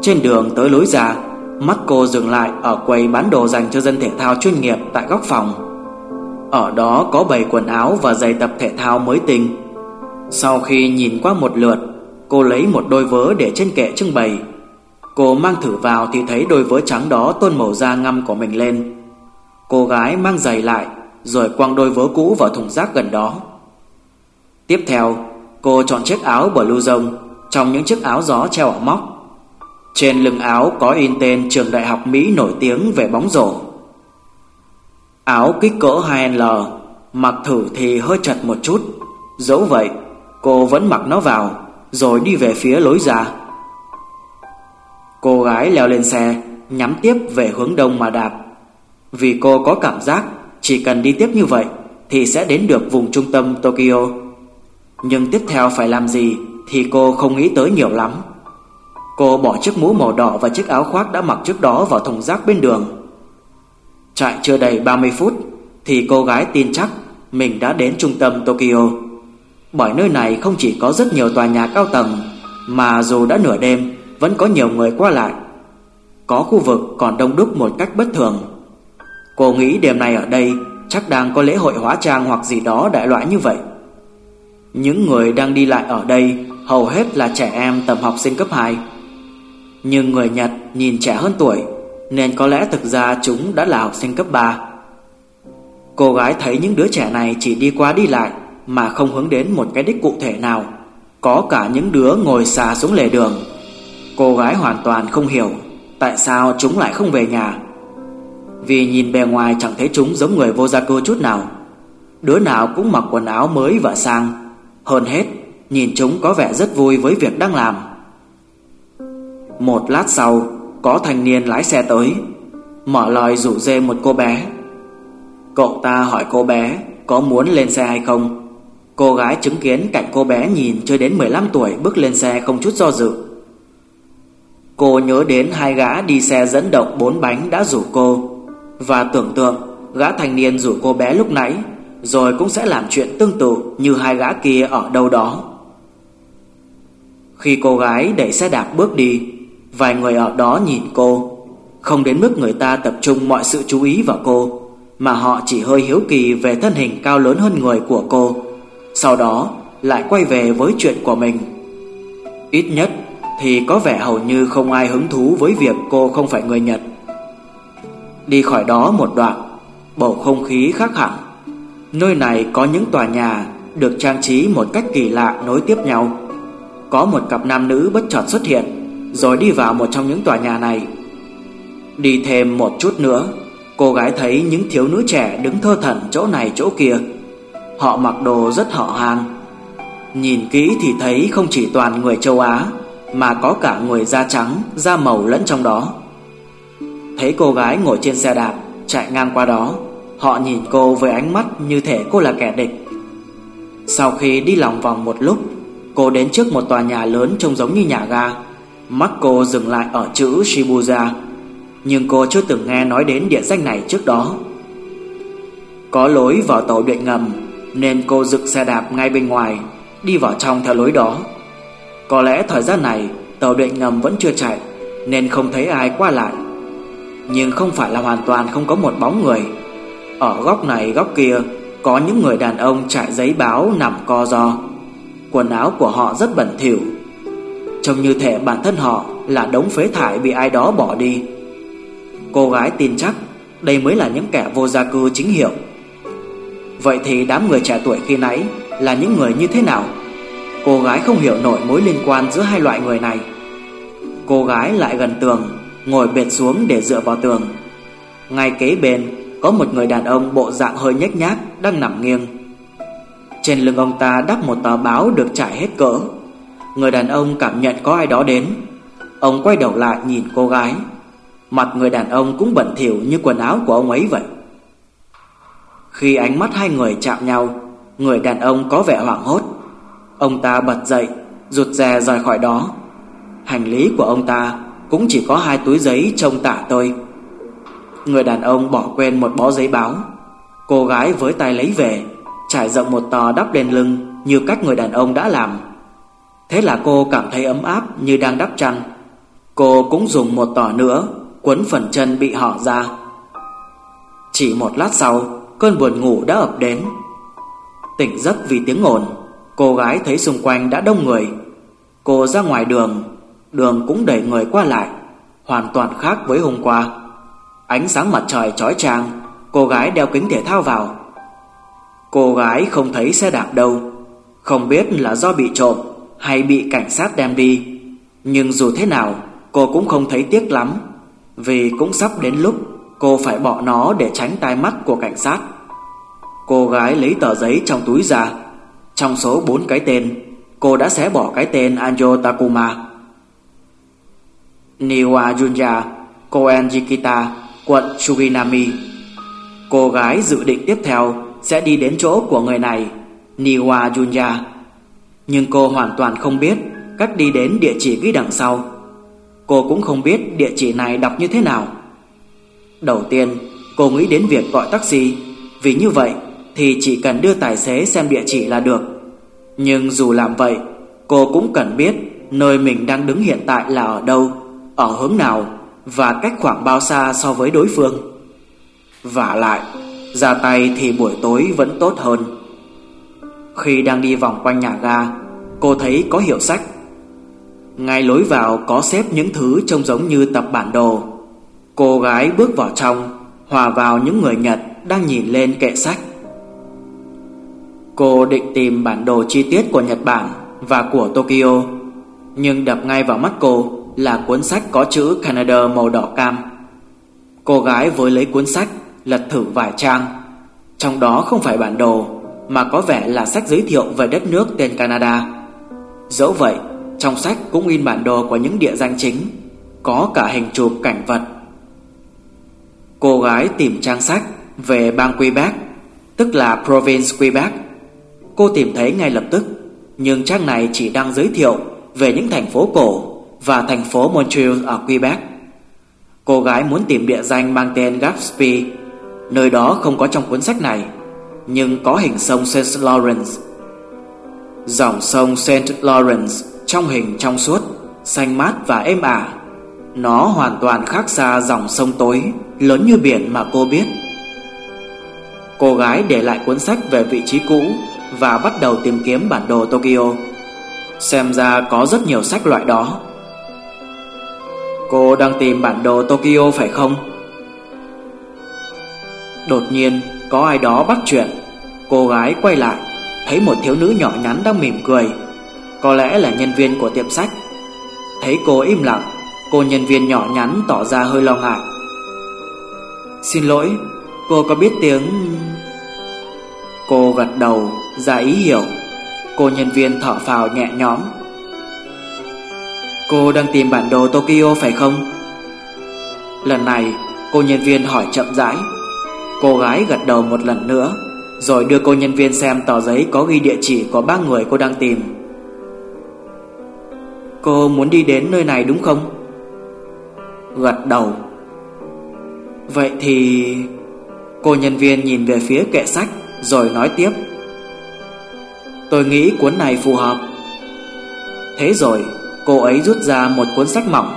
Trên đường tới lối ra, Mắt cô dừng lại ở quầy bán đồ dành cho dân thể thao chuyên nghiệp tại góc phòng. Ở đó có bày quần áo và giày tập thể thao mới tinh. Sau khi nhìn qua một lượt, Cô lấy một đôi vớ để trên kệ trưng bày. Cô mang thử vào thì thấy đôi vớ trắng đó tôn màu da ngăm của mình lên. Cô gái mang giày lại, Rồi quăng đôi vớ cũ vào thùng rác gần đó. Tiếp theo, Cô chọn chiếc áo blue rông Trong những chiếc áo gió treo ở móc. Trên lưng áo có in tên trường đại học Mỹ nổi tiếng về bóng rổ. Áo kích cỡ 2L Mặc thử thì hơi chật một chút. Dẫu vậy, Cô vẫn mặc nó vào, rồi đi về phía lối ra. Cô gái leo lên xe, nhắm tiếp về hướng đông mà đạp. Vì cô có cảm giác chỉ cần đi tiếp như vậy thì sẽ đến được vùng trung tâm Tokyo. Nhưng tiếp theo phải làm gì thì cô không nghĩ tới nhiều lắm. Cô bỏ chiếc mũ màu đỏ và chiếc áo khoác đã mặc trước đó vào thùng rác bên đường. Chạy chưa đầy 30 phút thì cô gái tin chắc mình đã đến trung tâm Tokyo. Bởi nơi này không chỉ có rất nhiều tòa nhà cao tầng Mà dù đã nửa đêm vẫn có nhiều người qua lại. Có khu vực còn đông đúc một cách bất thường. Cô nghĩ đêm nay ở đây Chắc đang có lễ hội hóa trang hoặc gì đó đại loại như vậy. Những người đang đi lại ở đây Hầu hết là trẻ em tầm học sinh cấp 2 Nhưng người Nhật nhìn trẻ hơn tuổi, Nên có lẽ thực ra chúng đã là học sinh cấp 3 Cô gái thấy những đứa trẻ này chỉ đi qua đi lại mà không hướng đến một cái đích cụ thể nào. Có cả những đứa ngồi xà xuống lề đường Cô gái hoàn toàn không hiểu Tại sao chúng lại không về nhà. Vì nhìn bề ngoài chẳng thấy chúng giống người vô gia cư chút nào. Đứa nào cũng mặc quần áo mới và sang. Hơn hết, Nhìn chúng có vẻ rất vui với việc đang làm. Một lát sau, Có thanh niên lái xe tới, Mở lời rủ dê một cô bé. Cậu ta hỏi cô bé Có muốn lên xe hay không. Cô gái chứng kiến cảnh cô bé nhìn chưa đến 15 tuổi bước lên xe không chút do dự. Cô nhớ đến hai gã đi xe dẫn động bốn bánh đã rủ cô. Và tưởng tượng, gã thanh niên rủ cô bé lúc nãy, Rồi cũng sẽ làm chuyện tương tự như hai gã kia ở đâu đó. Khi cô gái đẩy xe đạp bước đi, Vài người ở đó nhìn cô. Không đến mức người ta tập trung mọi sự chú ý vào cô, Mà họ chỉ hơi hiếu kỳ về thân hình cao lớn hơn người của cô. Sau đó, lại quay về với chuyện của mình. Ít nhất thì có vẻ hầu như không ai hứng thú với việc cô không phải người Nhật. Đi khỏi đó một đoạn, bầu không khí khác hẳn. Nơi này có những tòa nhà được trang trí một cách kỳ lạ nối tiếp nhau. Có một cặp nam nữ bất chợt xuất hiện, rồi đi vào một trong những tòa nhà này. Đi thêm một chút nữa, cô gái thấy những thiếu nữ trẻ đứng thơ thẩn chỗ này chỗ kia. Họ mặc đồ rất họ hàng. Nhìn kỹ thì thấy không chỉ toàn người châu Á mà có cả người da trắng, da màu lẫn trong đó. Thấy cô gái ngồi trên xe đạp chạy ngang qua đó, họ nhìn cô với ánh mắt như thể cô là kẻ địch. Sau khi đi lòng vòng một lúc, cô đến trước một tòa nhà lớn trông giống như nhà ga. Mắt cô dừng lại ở chữ Shibuya, nhưng cô chưa từng nghe nói đến địa danh này trước đó. Có lối vào tàu điện ngầm, nên cô dựng xe đạp ngay bên ngoài, đi vào trong theo lối đó. Có lẽ thời gian này, tàu điện ngầm vẫn chưa chạy, Nên không thấy ai qua lại. Nhưng không phải là hoàn toàn không có một bóng người. Ở góc này, góc kia, Có những người đàn ông trải giấy báo nằm co ro Quần áo của họ rất bẩn thỉu. Trông như thể bản thân họ là đống phế thải bị ai đó bỏ đi. Cô gái tin chắc, đây mới là những kẻ vô gia cư chính hiệu. Vậy thì đám người trẻ tuổi khi nãy là những người như thế nào? Cô gái không hiểu nổi mối liên quan giữa hai loại người này. Cô gái lại gần tường, Ngồi bệt xuống để dựa vào tường. Ngay kế bên, Có một người đàn ông bộ dạng hơi nhếch nhác Đang nằm nghiêng. Trên lưng ông ta đắp một tờ báo Được trải hết cỡ. Người đàn ông cảm nhận có ai đó đến. Ông quay đầu lại nhìn cô gái. Mặt người đàn ông cũng bẩn thỉu Như quần áo của ông ấy vậy. Khi ánh mắt hai người chạm nhau, Người đàn ông có vẻ hoảng hốt. Ông ta bật dậy, Rụt rè rời khỏi đó. Hành lý của ông ta Cũng chỉ có hai túi giấy trông tả tơi Người đàn ông bỏ quên một bó giấy báo. Cô gái với tay lấy về, Trải rộng một tờ đắp lên lưng Như cách người đàn ông đã làm. Thế là cô cảm thấy ấm áp Như đang đắp chăn. Cô cũng dùng một tờ nữa Quấn phần chân bị hở ra. Chỉ một lát sau, Cơn buồn ngủ đã ập đến. Tỉnh giấc vì tiếng ồn. Cô gái thấy xung quanh đã đông người. Cô ra ngoài đường Đường cũng đầy người qua lại, Hoàn toàn khác với hôm qua. Ánh sáng mặt trời chói chang, Cô gái đeo kính thể thao vào. Cô gái không thấy xe đạp đâu, Không biết là do bị trộm Hay bị cảnh sát đem đi. Nhưng dù thế nào, Cô cũng không thấy tiếc lắm, Vì cũng sắp đến lúc Cô phải bỏ nó để tránh tai mắt của cảnh sát. Cô gái lấy tờ giấy trong túi ra trong số 4 cái tên, Cô đã xé bỏ cái tên Anjo Takuma. Niwa Junya Koen Jikita, Quận Suginami Cô gái dự định tiếp theo Sẽ đi đến chỗ của người này, Niwa Junya Nhưng cô hoàn toàn không biết Cách đi đến địa chỉ ghi đằng sau. Cô cũng không biết địa chỉ này đọc như thế nào. Đầu tiên, Cô nghĩ đến việc gọi taxi. Vì như vậy thì chỉ cần đưa tài xế xem địa chỉ là được. Nhưng dù làm vậy, cô cũng cần biết nơi mình đang đứng hiện tại là ở đâu, ở hướng nào và cách khoảng bao xa so với đối phương. Và lại, ra tay thì buổi tối vẫn tốt hơn. Khi đang đi vòng quanh nhà ga, cô thấy có hiệu sách. Ngay lối vào có xếp những thứ trông giống như tập bản đồ. Cô gái bước vào trong, hòa vào những người Nhật đang nhìn lên kệ sách. Cô định tìm bản đồ chi tiết của Nhật Bản và của Tokyo, Nhưng đập ngay vào mắt cô là cuốn sách có chữ Canada màu đỏ cam. Cô gái với lấy cuốn sách lật thử vài trang. Trong đó không phải bản đồ, Mà có vẻ là sách giới thiệu về đất nước tên Canada. Dẫu vậy, Trong sách cũng in bản đồ của những địa danh chính, Có cả hình chụp cảnh vật. Cô gái tìm trang sách về bang Quebec, Tức là Province Quebec. Cô tìm thấy ngay lập tức, Nhưng trang này chỉ đang giới thiệu Về những thành phố cổ Và thành phố Montreal ở Quebec. Cô gái muốn tìm địa danh mang tên Gaspé Nơi đó không có trong cuốn sách này, Nhưng có hình sông Saint Lawrence. Dòng sông Saint Lawrence Trong hình trong suốt, Xanh mát và êm ả. Nó hoàn toàn khác xa dòng sông tối Lớn như biển mà cô biết. Cô gái để lại cuốn sách về vị trí cũ và bắt đầu tìm kiếm bản đồ Tokyo. Xem ra có rất nhiều sách loại đó. Cô đang tìm bản đồ Tokyo phải không? Đột nhiên, có ai đó bắt chuyện. Cô gái quay lại, Thấy một thiếu nữ nhỏ nhắn đang mỉm cười. Có lẽ là nhân viên của tiệm sách. Thấy cô im lặng, Cô nhân viên nhỏ nhắn tỏ ra hơi lo ngại. Xin lỗi, Cô có biết tiếng Cô gật đầu ra ý hiểu. Cô nhân viên thở phào nhẹ nhõm. Cô đang tìm bản đồ Tokyo phải không? Lần này, cô nhân viên hỏi chậm rãi. Cô gái gật đầu một lần nữa, Rồi đưa cô nhân viên xem tờ giấy có ghi địa chỉ của ba người cô đang tìm. Cô muốn đi đến nơi này đúng không? Gật đầu. Vậy thì... Cô nhân viên nhìn về phía kệ sách, Rồi nói tiếp. Tôi nghĩ cuốn này phù hợp. Thế rồi, Cô ấy rút ra một cuốn sách mỏng.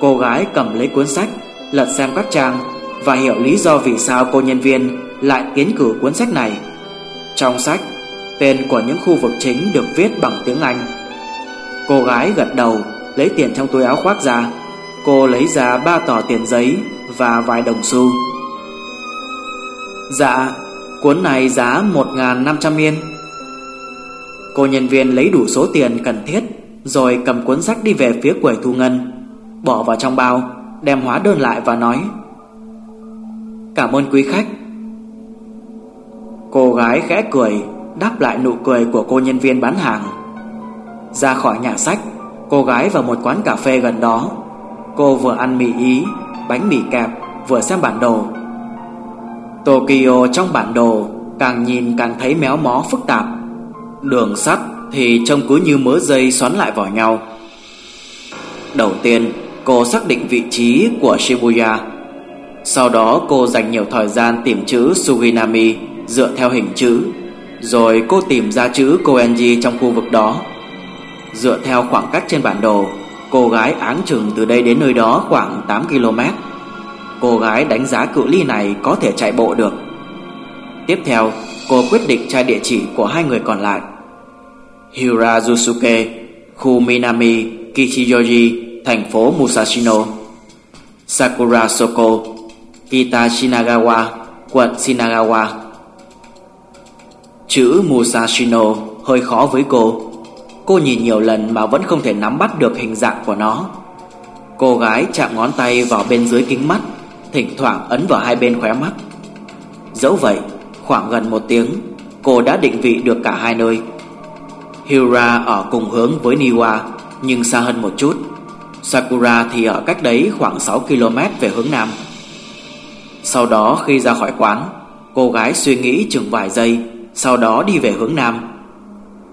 Cô gái cầm lấy cuốn sách, Lật xem các trang Và hiểu lý do vì sao cô nhân viên Lại tiến cử cuốn sách này. Trong sách, Tên của những khu vực chính được viết bằng tiếng Anh. Cô gái gật đầu, Lấy tiền trong túi áo khoác ra. Cô lấy ra ba tờ tiền giấy Và vài đồng xu. Dạ Cuốn này giá 1.500 yên. Cô nhân viên lấy đủ số tiền cần thiết, rồi cầm cuốn sách đi về phía quầy thu ngân, Bỏ vào trong bao, Đem hóa đơn lại và nói, Cảm ơn quý khách. Cô gái khẽ cười, Đáp lại nụ cười của cô nhân viên bán hàng. Ra khỏi nhà sách, Cô gái vào một quán cà phê gần đó. Cô vừa ăn mì ý, Bánh mì kẹp, Vừa xem bản đồ. Tokyo trong bản đồ Càng nhìn càng thấy méo mó phức tạp. Đường sắt thì trông cứ như mớ dây xoắn lại vào nhau. Đầu tiên, cô xác định vị trí của Shibuya. Sau đó cô dành nhiều thời gian tìm chữ Suginami dựa theo hình chữ, rồi cô tìm ra chữ Koenji trong khu vực đó. Dựa theo khoảng cách trên bản đồ, cô gái áng chừng từ đây đến nơi đó khoảng 8 km. Cô gái đánh giá cự ly này có thể chạy bộ được. Tiếp theo, cô quyết định tra địa chỉ của hai người còn lại. Hirazusuke, khu Minami, Kichijoji, thành phố Musashino. Sakura Soko, Kita Shinagawa, quận Shinagawa. Chữ Musashino hơi khó với cô. Cô nhìn nhiều lần mà vẫn không thể nắm bắt được hình dạng của nó. Cô gái chạm ngón tay vào bên dưới kính mắt, thỉnh thoảng ấn vào hai bên khóe mắt. Dẫu vậy, khoảng gần một tiếng, cô đã định vị được cả hai nơi. Hira ở cùng hướng với Niwa nhưng xa hơn một chút. Sakura thì ở cách đấy khoảng 6 km về hướng nam. Sau đó khi ra khỏi quán, cô gái suy nghĩ chừng vài giây, sau đó đi về hướng nam.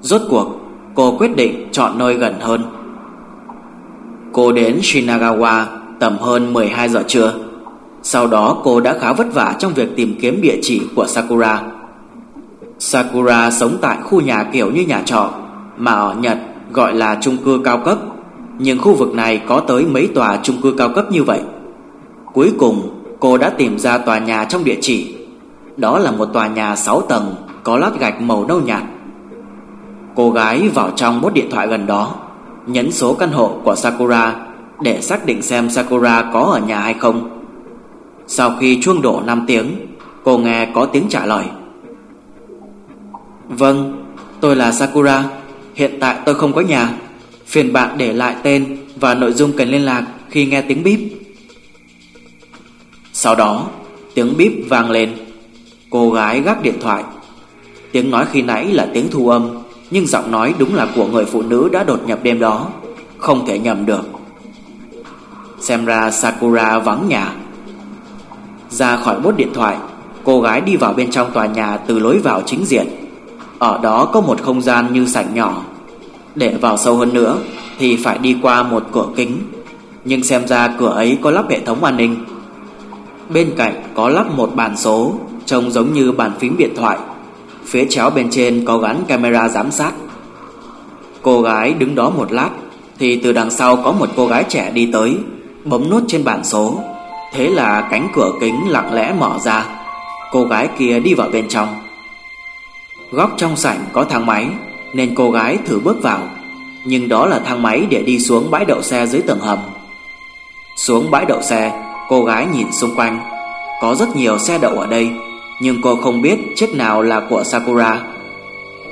Rốt cuộc, cô quyết định chọn nơi gần hơn. Cô đến Shinagawa tầm hơn 12 giờ trưa. Sau đó cô đã khá vất vả trong việc tìm kiếm địa chỉ của Sakura. Sakura sống tại khu nhà kiểu như nhà trọ mà ở Nhật gọi là chung cư cao cấp, nhưng khu vực này có tới mấy tòa chung cư cao cấp như vậy. Cuối cùng, cô đã tìm ra tòa nhà trong địa chỉ. Đó là một tòa nhà 6 tầng có lát gạch màu nâu nhạt. Cô gái vào trong bút điện thoại gần đó, nhấn số căn hộ của Sakura để xác định xem Sakura có ở nhà hay không. Sau khi chuông đổ 5 tiếng, cô nghe có tiếng trả lời. Vâng, tôi là Sakura. Hiện tại tôi không có nhà. Phiền bạn để lại tên Và nội dung cần liên lạc khi nghe tiếng bíp. Sau đó Tiếng bíp vang lên. Cô gái gác điện thoại. Tiếng nói khi nãy là tiếng thu âm Nhưng giọng nói đúng là của người phụ nữ đã đột nhập đêm đó. Không thể nhầm được. Xem ra Sakura vắng nhà. Ra khỏi bốt điện thoại Cô gái đi vào bên trong tòa nhà từ lối vào chính diện. Ở đó có một không gian như sảnh nhỏ. Để vào sâu hơn nữa Thì phải đi qua một cửa kính. Nhưng xem ra cửa ấy có lắp hệ thống an ninh. Bên cạnh có lắp một bàn số Trông giống như bàn phím điện thoại. Phía chéo bên trên có gắn camera giám sát. Cô gái đứng đó một lát Thì từ đằng sau có một cô gái trẻ đi tới, Bấm nút trên bàn số. Thế là cánh cửa kính lặng lẽ mở ra. Cô gái kia đi vào bên trong. Góc trong sảnh có thang máy, Nên cô gái thử bước vào. Nhưng đó là thang máy để đi xuống bãi đậu xe dưới tầng hầm. Xuống bãi đậu xe, Cô gái nhìn xung quanh. Có rất nhiều xe đậu ở đây, Nhưng cô không biết chiếc nào là của Sakura.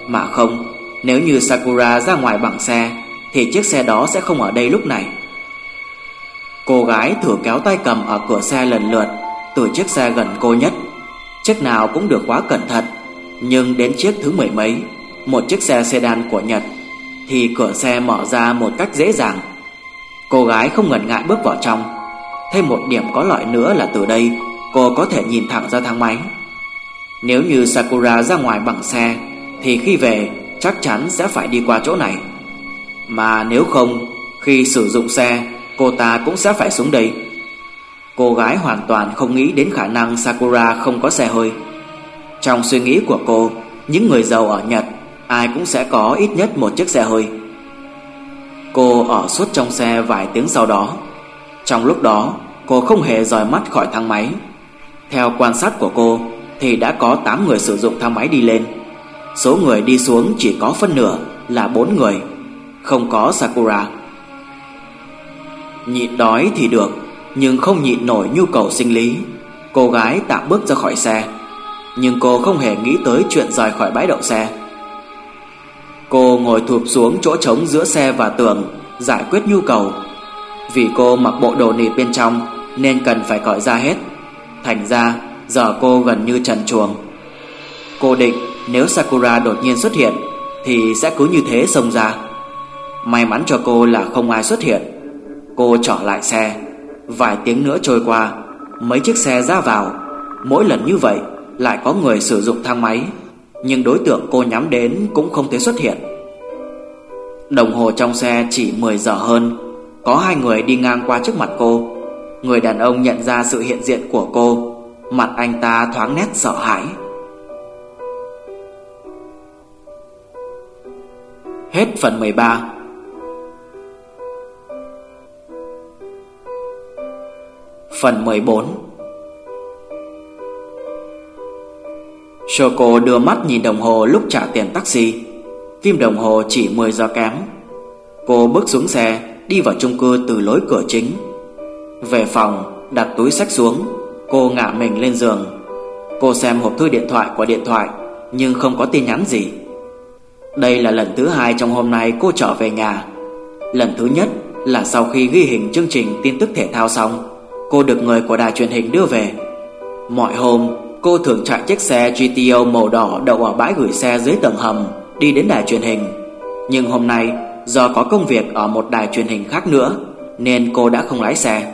Mà không, Nếu như Sakura ra ngoài bằng xe, Thì chiếc xe đó sẽ không ở đây lúc này. Cô gái thử kéo tay cầm ở cửa xe lần lượt, Từ chiếc xe gần cô nhất. Chiếc nào cũng được quá cẩn thận. Nhưng đến chiếc thứ mười mấy, Một chiếc xe sedan của Nhật, Thì cửa xe mở ra một cách dễ dàng. Cô gái không ngần ngại bước vào trong. Thêm một điểm có lợi nữa là từ đây, Cô có thể nhìn thẳng ra thang máy. Nếu như Sakura ra ngoài bằng xe, Thì khi về, chắc chắn sẽ phải đi qua chỗ này. Mà nếu không, Khi sử dụng xe, Cô ta cũng sẽ phải xuống đây. Cô gái hoàn toàn không nghĩ đến khả năng Sakura không có xe hơi. Trong suy nghĩ của cô, Những người giàu ở Nhật, Ai cũng sẽ có ít nhất một chiếc xe hơi. Cô ở suốt trong xe vài tiếng sau đó. Trong lúc đó, Cô không hề rời mắt khỏi thang máy. Theo quan sát của cô, Thì đã có 8 người sử dụng thang máy đi lên. Số người đi xuống chỉ có phân nửa Là 4 người, Không có Sakura. Nhịn đói thì được, Nhưng không nhịn nổi nhu cầu sinh lý. Cô gái tạm bước ra khỏi xe. Nhưng cô không hề nghĩ tới chuyện rời khỏi bãi đậu xe. Cô ngồi thụp xuống chỗ trống giữa xe và tường, Giải quyết nhu cầu. Vì cô mặc bộ đồ nịt bên trong, Nên cần phải cởi ra hết. Thành ra, giờ cô gần như trần chuồng Cô định, nếu Sakura đột nhiên xuất hiện, Thì sẽ cứ như thế xông ra. May mắn cho cô là không ai xuất hiện. Cô trở lại xe. Vài tiếng nữa trôi qua, Mấy chiếc xe ra vào. Mỗi lần như vậy lại có người sử dụng thang máy, Nhưng đối tượng cô nhắm đến Cũng không thể xuất hiện. Đồng hồ trong xe chỉ 10 giờ hơn, Có hai người đi ngang qua trước mặt cô. Người đàn ông nhận ra sự hiện diện của cô, Mặt anh ta thoáng nét sợ hãi. Hết phần 13 Phần 14 Choco đưa mắt nhìn đồng hồ lúc trả tiền taxi. Kim đồng hồ chỉ 10 giờ kém. Cô bước xuống xe, Đi vào chung cư từ lối cửa chính. Về phòng, Đặt túi sách xuống. Cô ngả mình lên giường. Cô xem hộp thư điện thoại của điện thoại, Nhưng không có tin nhắn gì. Đây là lần thứ hai trong hôm nay cô trở về nhà. Lần thứ nhất là sau khi ghi hình chương trình tin tức thể thao xong, Cô được người của đài truyền hình đưa về. Mọi hôm Cô thường chạy chiếc xe GTO màu đỏ đậu ở bãi gửi xe dưới tầng hầm, Đi đến đài truyền hình. Nhưng hôm nay, Do có công việc ở một đài truyền hình khác nữa, Nên cô đã không lái xe.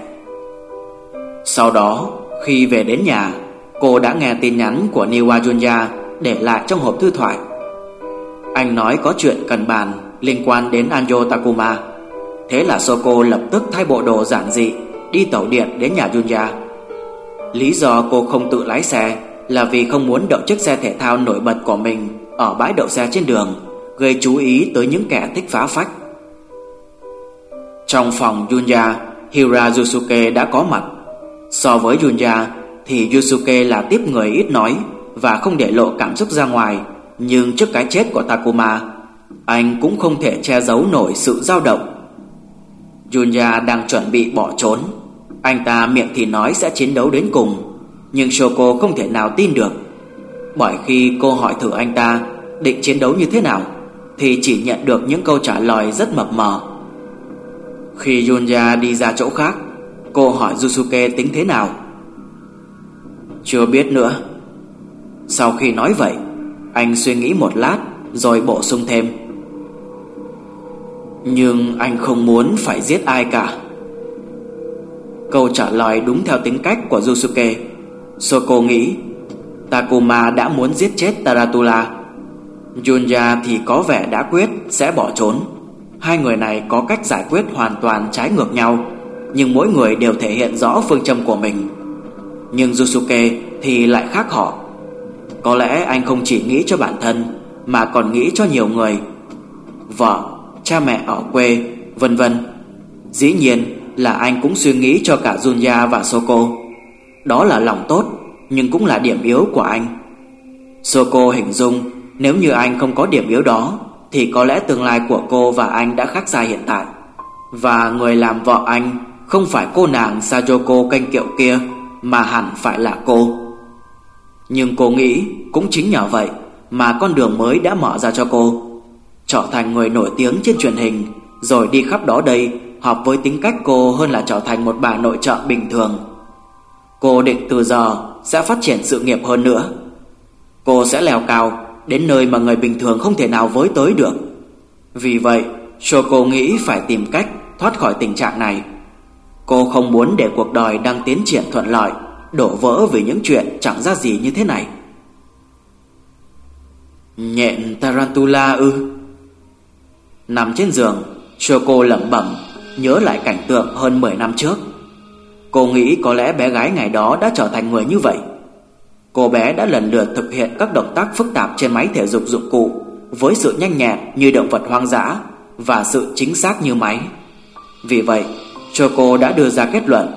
Sau đó, Khi về đến nhà, Cô đã nghe tin nhắn của Niwa Junya Để lại trong hộp thư thoại. Anh nói có chuyện cần bàn Liên quan đến Anjo Takuma. Thế là Soko lập tức thay bộ đồ giản dị, đi tàu điện đến nhà Junya. Lý do cô không tự lái xe là vì không muốn đậu chiếc xe thể thao nổi bật của mình ở bãi đậu xe trên đường, gây chú ý tới những kẻ thích phá phách. Trong phòng Junya, Hira Yusuke đã có mặt. So với Junya thì Yusuke là tiếp người ít nói và không để lộ cảm xúc ra ngoài, nhưng trước cái chết của Takuma, anh cũng không thể che giấu nổi sự dao động. Junya đang chuẩn bị bỏ trốn anh ta miệng thì nói sẽ chiến đấu đến cùng, Nhưng Shoko không thể nào tin được. Bởi khi cô hỏi thử anh ta, Định chiến đấu như thế nào, Thì chỉ nhận được những câu trả lời rất mập mờ. Khi Yunya đi ra chỗ khác, Cô hỏi Yusuke tính thế nào? Chưa biết nữa. Sau khi nói vậy, Anh suy nghĩ một lát Rồi bổ sung thêm. Nhưng anh không muốn phải giết ai cả. Câu trả lời đúng theo tính cách của Yusuke. Soko nghĩ Takuma đã muốn giết chết Taratula Junya thì có vẻ đã quyết sẽ bỏ trốn. Hai người này có cách giải quyết hoàn toàn trái ngược nhau Nhưng mỗi người đều thể hiện rõ phương châm của mình. Nhưng Yusuke thì lại khác họ. Có lẽ anh không chỉ nghĩ cho bản thân Mà còn nghĩ cho nhiều người. Vợ, cha mẹ ở quê, vân vân. Dĩ nhiên là anh cũng suy nghĩ cho cả Junya và Soko. Đó là lòng tốt, Nhưng cũng là điểm yếu của anh. Soko hình dung, Nếu như anh không có điểm yếu đó, Thì có lẽ tương lai của cô và anh đã khác xa hiện tại. Và người làm vợ anh Không phải cô nàng Sajoko canh kiệu kia, Mà hẳn phải là cô. Nhưng cô nghĩ Cũng chính nhờ vậy Mà con đường mới đã mở ra cho cô. Trở thành người nổi tiếng trên truyền hình, Rồi đi khắp đó đây Hợp với tính cách cô hơn là trở thành một bà nội trợ bình thường. Cô định từ giờ sẽ phát triển sự nghiệp hơn nữa. Cô sẽ leo cao Đến nơi mà người bình thường không thể nào với tới được. Vì vậy Choco nghĩ phải tìm cách thoát khỏi tình trạng này. Cô không muốn để cuộc đời đang tiến triển thuận lợi, Đổ vỡ vì những chuyện chẳng ra gì như thế này. Nhện Tarantula ư? Nằm trên giường Choco lẩm bẩm. Nhớ lại cảnh tượng hơn 10 năm trước. Cô nghĩ có lẽ bé gái ngày đó đã trở thành người như vậy. Cô bé đã lần lượt thực hiện các động tác phức tạp trên máy thể dục dụng cụ Với sự nhanh nhẹn như động vật hoang dã Và sự chính xác như máy. Vì vậy, Choco đã đưa ra kết luận,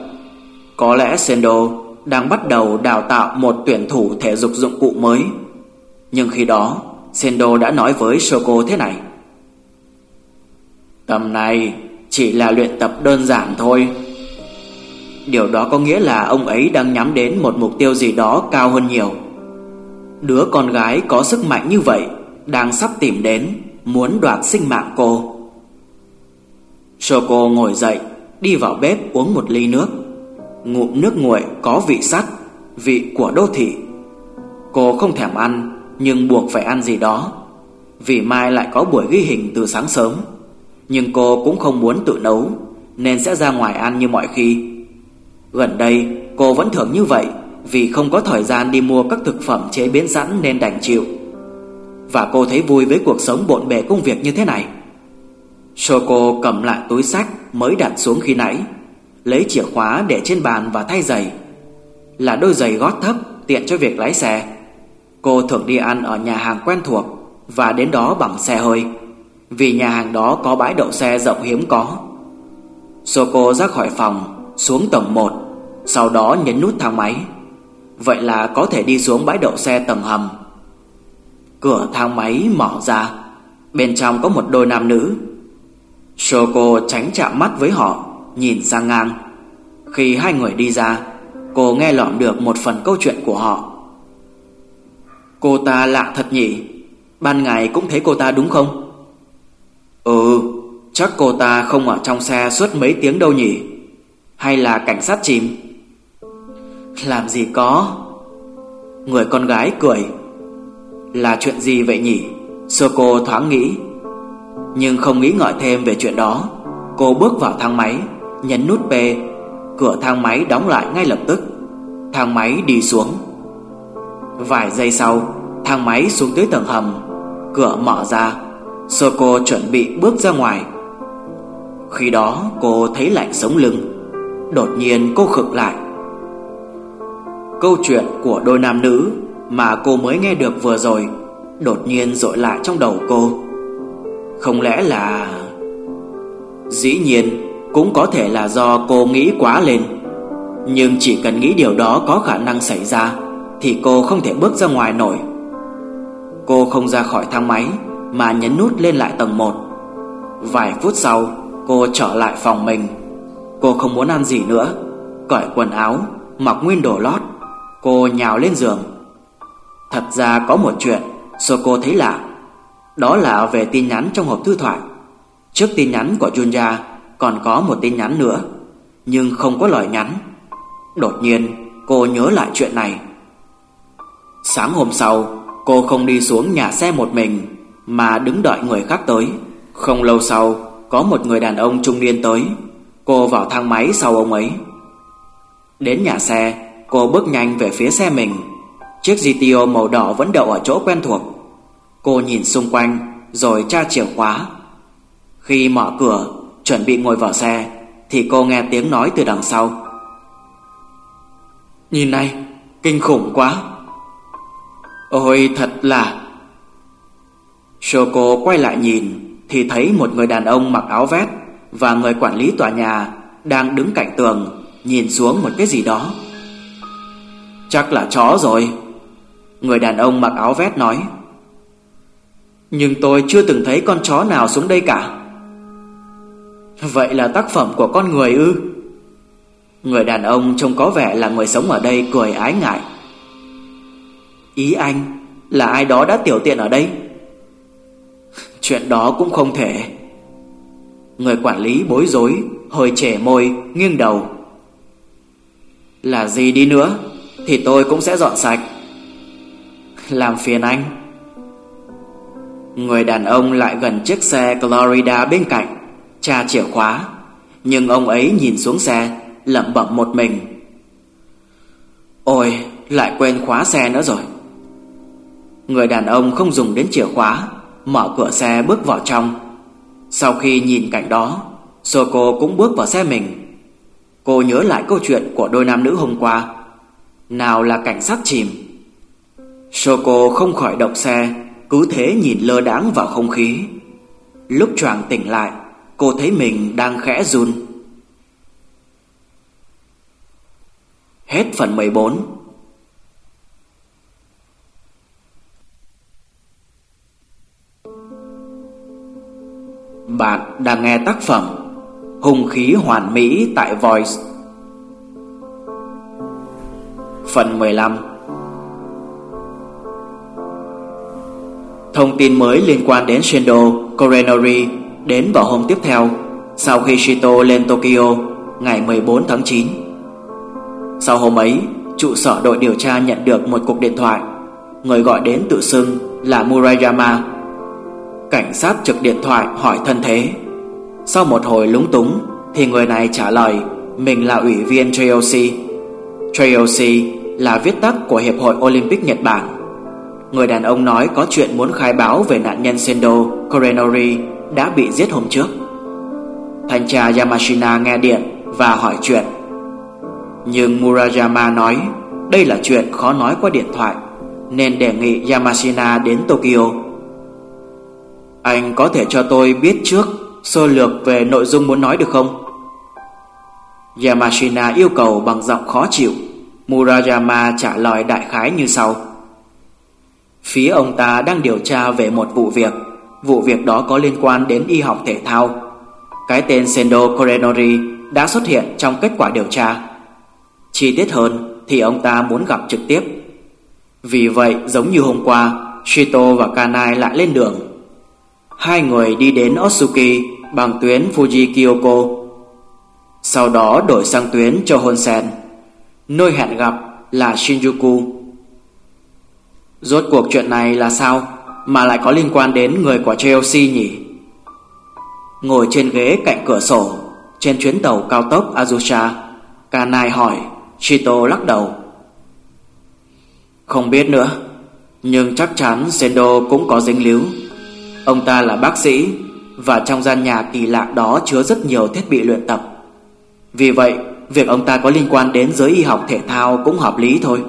Có lẽ Sendo đang bắt đầu đào tạo một tuyển thủ thể dục dụng cụ mới. Nhưng khi đó, Sendo đã nói với Choco thế này, Tầm này chỉ là luyện tập đơn giản thôi. Điều đó có nghĩa là ông ấy đang nhắm đến một mục tiêu gì đó cao hơn nhiều. Đứa con gái có sức mạnh như vậy Đang sắp tìm đến, Muốn đoạt sinh mạng cô. Choco ngồi dậy, Đi vào bếp uống một ly nước. Ngụm nước nguội có vị sắt Vị của đô thị. Cô không thèm ăn, Nhưng buộc phải ăn gì đó. Vì mai lại có buổi ghi hình từ sáng sớm. Nhưng cô cũng không muốn tự nấu, Nên sẽ ra ngoài ăn như mọi khi. Gần đây, cô vẫn thường như vậy, Vì không có thời gian đi mua các thực phẩm chế biến sẵn nên đành chịu. Và cô thấy vui với cuộc sống bộn bề công việc như thế này. Shoko cầm lại túi sách mới đặt xuống khi nãy, Lấy chìa khóa để trên bàn và thay giày. Là đôi giày gót thấp, tiện cho việc lái xe. Cô thường đi ăn ở nhà hàng quen thuộc Và đến đó bằng xe hơi. Vì nhà hàng đó có bãi đậu xe rộng hiếm có. Soko ra khỏi phòng, xuống tầng 1 Sau đó nhấn nút thang máy. Vậy là có thể đi xuống bãi đậu xe tầng hầm. Cửa thang máy mở ra, Bên trong có một đôi nam nữ. Shoko tránh chạm mắt với họ, Nhìn sang ngang. Khi hai người đi ra, Cô nghe lọm được một phần câu chuyện của họ. Cô ta lạ thật nhỉ? Ban ngày cũng thấy cô ta đúng không? Ừ Chắc cô ta không ở trong xe suốt mấy tiếng đâu nhỉ? Hay là cảnh sát chìm? Làm gì có? Người con gái cười. Là chuyện gì vậy nhỉ? Sơ cô thoáng nghĩ. Nhưng không nghĩ ngợi thêm về chuyện đó. Cô bước vào thang máy, Nhấn nút P. Cửa thang máy đóng lại ngay lập tức. Thang máy đi xuống. Vài giây sau, Thang máy xuống tới tầng hầm. Cửa mở ra. Soko chuẩn bị bước ra ngoài. Khi đó cô thấy lạnh sống lưng. Đột nhiên cô khựng lại. Câu chuyện của đôi nam nữ Mà cô mới nghe được vừa rồi Đột nhiên dội lại trong đầu cô. Không lẽ là Dĩ nhiên Cũng có thể là do cô nghĩ quá lên. Nhưng chỉ cần nghĩ điều đó có khả năng xảy ra Thì cô không thể bước ra ngoài nổi. Cô không ra khỏi thang máy. Mà nhấn nút lên lại tầng 1 Vài phút sau, Cô trở lại phòng mình. Cô không muốn ăn gì nữa, Cởi quần áo, Mặc nguyên đồ lót. Cô nhào lên giường. Thật ra có một chuyện Sô cô thấy lạ. Đó là về tin nhắn trong hộp thư thoại. Trước tin nhắn của Junya, Còn có một tin nhắn nữa, Nhưng không có lời nhắn. Đột nhiên, cô nhớ lại chuyện này. Sáng hôm sau, Cô không đi xuống nhà xe một mình. Mà đứng đợi người khác tới. Không lâu sau, Có một người đàn ông trung niên tới. Cô vào thang máy sau ông ấy. Đến nhà xe, Cô bước nhanh về phía xe mình. Chiếc GTO màu đỏ vẫn đậu ở chỗ quen thuộc. Cô nhìn xung quanh, Rồi tra chìa khóa. Khi mở cửa, Chuẩn bị ngồi vào xe, Thì cô nghe tiếng nói từ đằng sau. Nhìn này, Kinh khủng quá. Ôi, thật là Shoko quay lại nhìn, Thì thấy một người đàn ông mặc áo vest Và người quản lý tòa nhà Đang đứng cạnh tường, Nhìn xuống một cái gì đó. Chắc là chó rồi. Người đàn ông mặc áo vest nói. Nhưng tôi chưa từng thấy con chó nào xuống đây cả. Vậy là tác phẩm của con người ư? Người đàn ông trông có vẻ là người sống ở đây cười ái ngại. Ý anh là ai đó đã tiểu tiện ở đây? Chuyện đó cũng không thể. Người quản lý bối rối, Hơi trẻ môi, nghiêng đầu. Là gì đi nữa, Thì tôi cũng sẽ dọn sạch. Làm phiền anh. Người đàn ông lại gần chiếc xe Florida bên cạnh, Tra chìa khóa. Nhưng ông ấy nhìn xuống xe, lẩm bẩm một mình. Ôi, lại quên khóa xe nữa rồi. Người đàn ông không dùng đến chìa khóa. Mở cửa xe bước vào trong. Sau khi nhìn cảnh đó, Soko cũng bước vào xe mình. Cô nhớ lại câu chuyện của đôi nam nữ hôm qua. Nào là cảnh sát chìm. Soko không khỏi động xe, Cứ thế nhìn lơ đãng vào không khí. Lúc choàng tỉnh lại, Cô thấy mình đang khẽ run. Hết phần 14 Bạn đang nghe tác phẩm Hùng khí hoàn mỹ tại Voice Phần 15 Thông tin mới liên quan đến Shindo Korenori đến vào hôm tiếp theo sau khi Shito lên Tokyo ngày 14 tháng 9. Sau hôm ấy, trụ sở đội điều tra nhận được một cuộc điện thoại. Người gọi đến tự xưng là Murayama Cảnh sát trực điện thoại hỏi thân thế. Sau một hồi lúng túng, Thì người này trả lời, Mình là ủy viên JOC JOC là viết tắt của Hiệp hội Olympic Nhật Bản. Người đàn ông nói có chuyện muốn khai báo về nạn nhân Sendo Korenori đã bị giết hôm trước. Thanh tra Yamashina nghe điện và hỏi chuyện. Nhưng Murayama nói, đây là chuyện khó nói qua điện thoại, Nên đề nghị Yamashina đến Tokyo anh có thể cho tôi biết trước Sơ lược về nội dung muốn nói được không? Yamashina yêu cầu bằng giọng khó chịu. Murayama trả lời đại khái như sau. Phía ông ta đang điều tra về một vụ việc. Vụ việc đó có liên quan đến y học thể thao. Cái tên Sendo Korenori đã xuất hiện trong kết quả điều tra. Chi tiết hơn thì ông ta muốn gặp trực tiếp. Vì vậy, giống như hôm qua, Shito và Kanai lại lên đường. Hai người đi đến Otsuki bằng tuyến Fuji Kyoko, Sau đó đổi sang tuyến cho Honsen Nơi hẹn gặp là Shinjuku. Rốt cuộc chuyện này là sao Mà lại có liên quan đến người của Chelsea nhỉ? Ngồi trên ghế cạnh cửa sổ, Trên chuyến tàu cao tốc Azusha Kanai hỏi, Shito lắc đầu. Không biết nữa, Nhưng chắc chắn Sendo cũng có dính líu. Ông ta là bác sĩ, Và trong gian nhà kỳ lạ đó chứa rất nhiều thiết bị luyện tập. Vì vậy, Việc ông ta có liên quan đến giới y học thể thao cũng hợp lý thôi.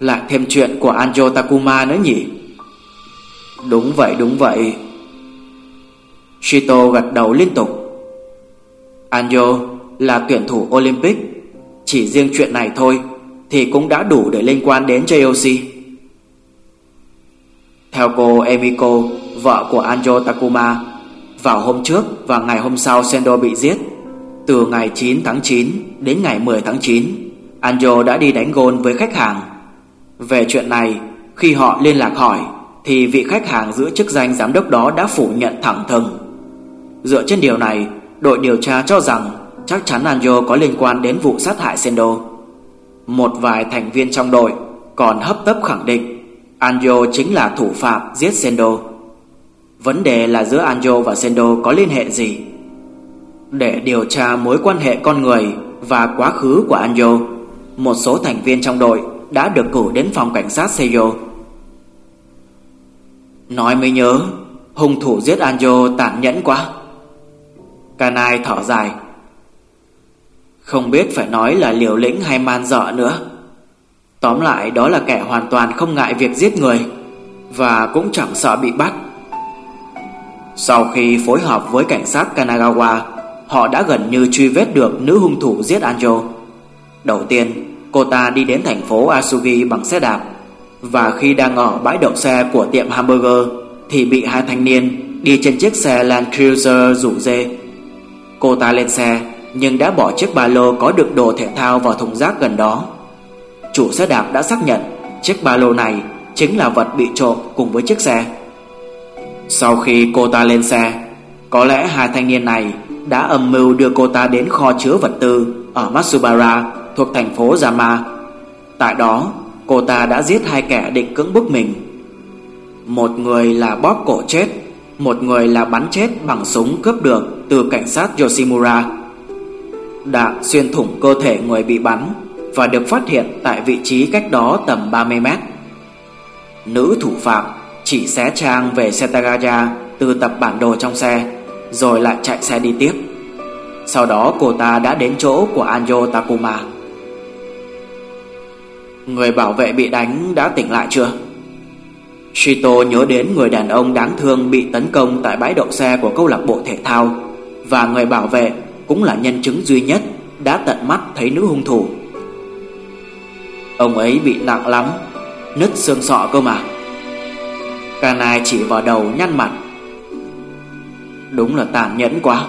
Lại thêm chuyện của Anjo Takuma nữa nhỉ? Đúng vậy đúng vậy. Shito gật đầu liên tục. Anjo là tuyển thủ Olympic, Chỉ riêng chuyện này thôi Thì cũng đã đủ để liên quan đến JOC theo cô Emiko, vợ của Anjo Takuma, vào hôm trước và ngày hôm sau Sendo bị giết. Từ ngày 9 tháng 9 đến ngày 10 tháng 9, Anjo đã đi đánh gôn với khách hàng. Về chuyện này, khi họ liên lạc hỏi Thì vị khách hàng giữ chức danh giám đốc đó đã phủ nhận thẳng thừng Dựa trên điều này Đội điều tra cho rằng Chắc chắn Anjo có liên quan đến vụ sát hại Sendo Một vài thành viên trong đội Còn hấp tấp khẳng định Anjo chính là thủ phạm giết Sendo. Vấn đề là giữa Anjo và Sendo có liên hệ gì? Để điều tra mối quan hệ con người Và quá khứ của Anjo, Một số thành viên trong đội Đã được cử đến phòng cảnh sát Seiyo. Nói mới nhớ, Hung thủ giết Anjo tàn nhẫn quá. Kanai thở dài. Không biết phải nói là liều lĩnh hay man dợ nữa. Tóm lại, đó là kẻ hoàn toàn không ngại việc giết người Và cũng chẳng sợ bị bắt. Sau khi phối hợp với cảnh sát Kanagawa, Họ đã gần như truy vết được nữ hung thủ giết Anjo. Đầu tiên, cô ta đi đến thành phố Asugi bằng xe đạp Và khi đang ở bãi đậu xe của tiệm hamburger Thì bị hai thanh niên đi trên chiếc xe Land Cruiser rủ dê. Cô ta lên xe Nhưng đã bỏ chiếc ba lô có đựng đồ thể thao vào thùng rác gần đó. Chủ xe đạp đã xác nhận Chiếc ba lô này chính là vật bị trộm cùng với chiếc xe. Sau khi cô ta lên xe, Có lẽ hai thanh niên này đã âm mưu đưa cô ta đến kho chứa vật tư Ở Matsubara thuộc thành phố Yama Tại đó, cô ta đã giết hai kẻ định cưỡng bức mình. Một người là bóp cổ chết, Một người là bắn chết bằng súng cướp được từ cảnh sát Yoshimura. Đạn xuyên thủng cơ thể người bị bắn và được phát hiện tại vị trí cách đó tầm 30 mét Nữ thủ phạm chỉ xé trang về Setagaya từ tập bản đồ trong xe, Rồi lại chạy xe đi tiếp Sau đó cô ta đã đến chỗ của Anjo Takuma Người bảo vệ bị đánh đã tỉnh lại chưa? Shito nhớ đến người đàn ông đáng thương bị tấn công tại bãi đậu xe của câu lạc bộ thể thao, và người bảo vệ cũng là nhân chứng duy nhất đã tận mắt thấy nữ hung thủ. Ông ấy bị nặng lắm, nứt xương sọ cơ mà. Kanai chỉ vào đầu nhăn mặt. Đúng là tàn nhẫn quá.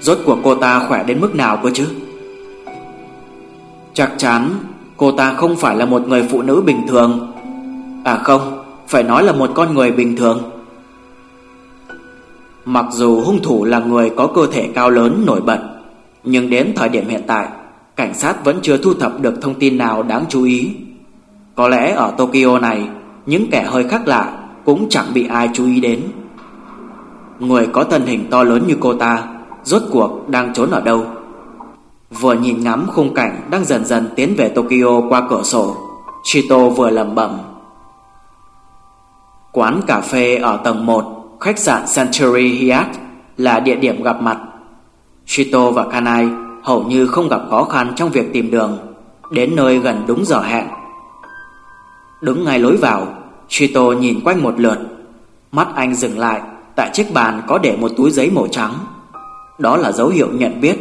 Rốt cuộc cô ta khỏe đến mức nào cơ chứ? Chắc chắn cô ta không phải là một người phụ nữ bình thường. À không, phải nói là một con người bình thường. Mặc dù hung thủ là người có cơ thể cao lớn nổi bật Nhưng đến thời điểm hiện tại Cảnh sát vẫn chưa thu thập được thông tin nào đáng chú ý. Có lẽ ở Tokyo này, Những kẻ hơi khác lạ Cũng chẳng bị ai chú ý đến. Người có thân hình to lớn như cô ta, Rốt cuộc đang trốn ở đâu? Vừa nhìn ngắm khung cảnh Đang dần dần tiến về Tokyo qua cửa sổ, Chito vừa lẩm bẩm. Quán cà phê ở tầng 1 khách sạn Century Hyatt là địa điểm gặp mặt. Shito và Kanai hầu như không gặp khó khăn trong việc tìm đường, đến nơi gần đúng giờ hẹn. Đứng ngay lối vào, Shito nhìn quanh một lượt, mắt anh dừng lại tại chiếc bàn có để một túi giấy màu trắng. Đó là dấu hiệu nhận biết.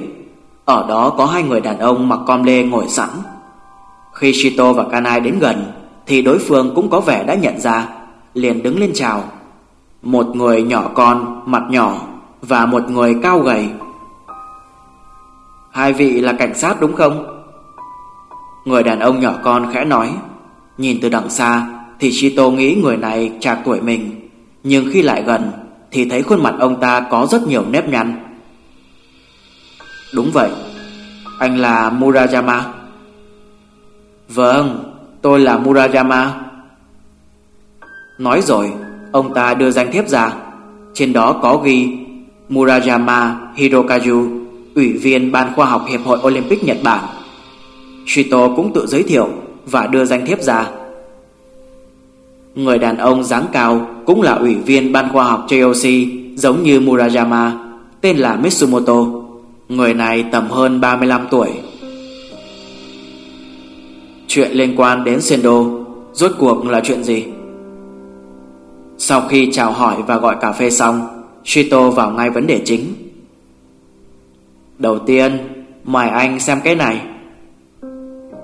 Ở đó có hai người đàn ông mặc com lê ngồi sẵn. Khi Shito và Kanai đến gần thì đối phương cũng có vẻ đã nhận ra, liền đứng lên chào. Một người nhỏ con, mặt nhỏ Và một người cao gầy Hai vị là cảnh sát đúng không? Người đàn ông nhỏ con khẽ nói. Nhìn từ đằng xa, Thì Chito nghĩ người này trạc tuổi mình. Nhưng khi lại gần, Thì thấy khuôn mặt ông ta có rất nhiều nếp nhăn. Đúng vậy, Anh là Murayama. Vâng Tôi là Murayama. Nói rồi, Ông ta đưa danh thiếp ra. Trên đó có ghi, Murayama Hirokazu. Ủy viên Ban Khoa học Hiệp hội Olympic Nhật Bản. Shito cũng tự giới thiệu Và đưa danh thiếp ra. Người đàn ông dáng cao Cũng là ủy viên Ban Khoa học JOC Giống như Murayama Tên là Mitsumoto, Người này tầm hơn 35 tuổi. Chuyện liên quan đến Sendo, Rốt cuộc là chuyện gì? Sau khi chào hỏi và gọi cà phê xong, Shito vào ngay vấn đề chính. Đầu tiên, Mời anh xem cái này.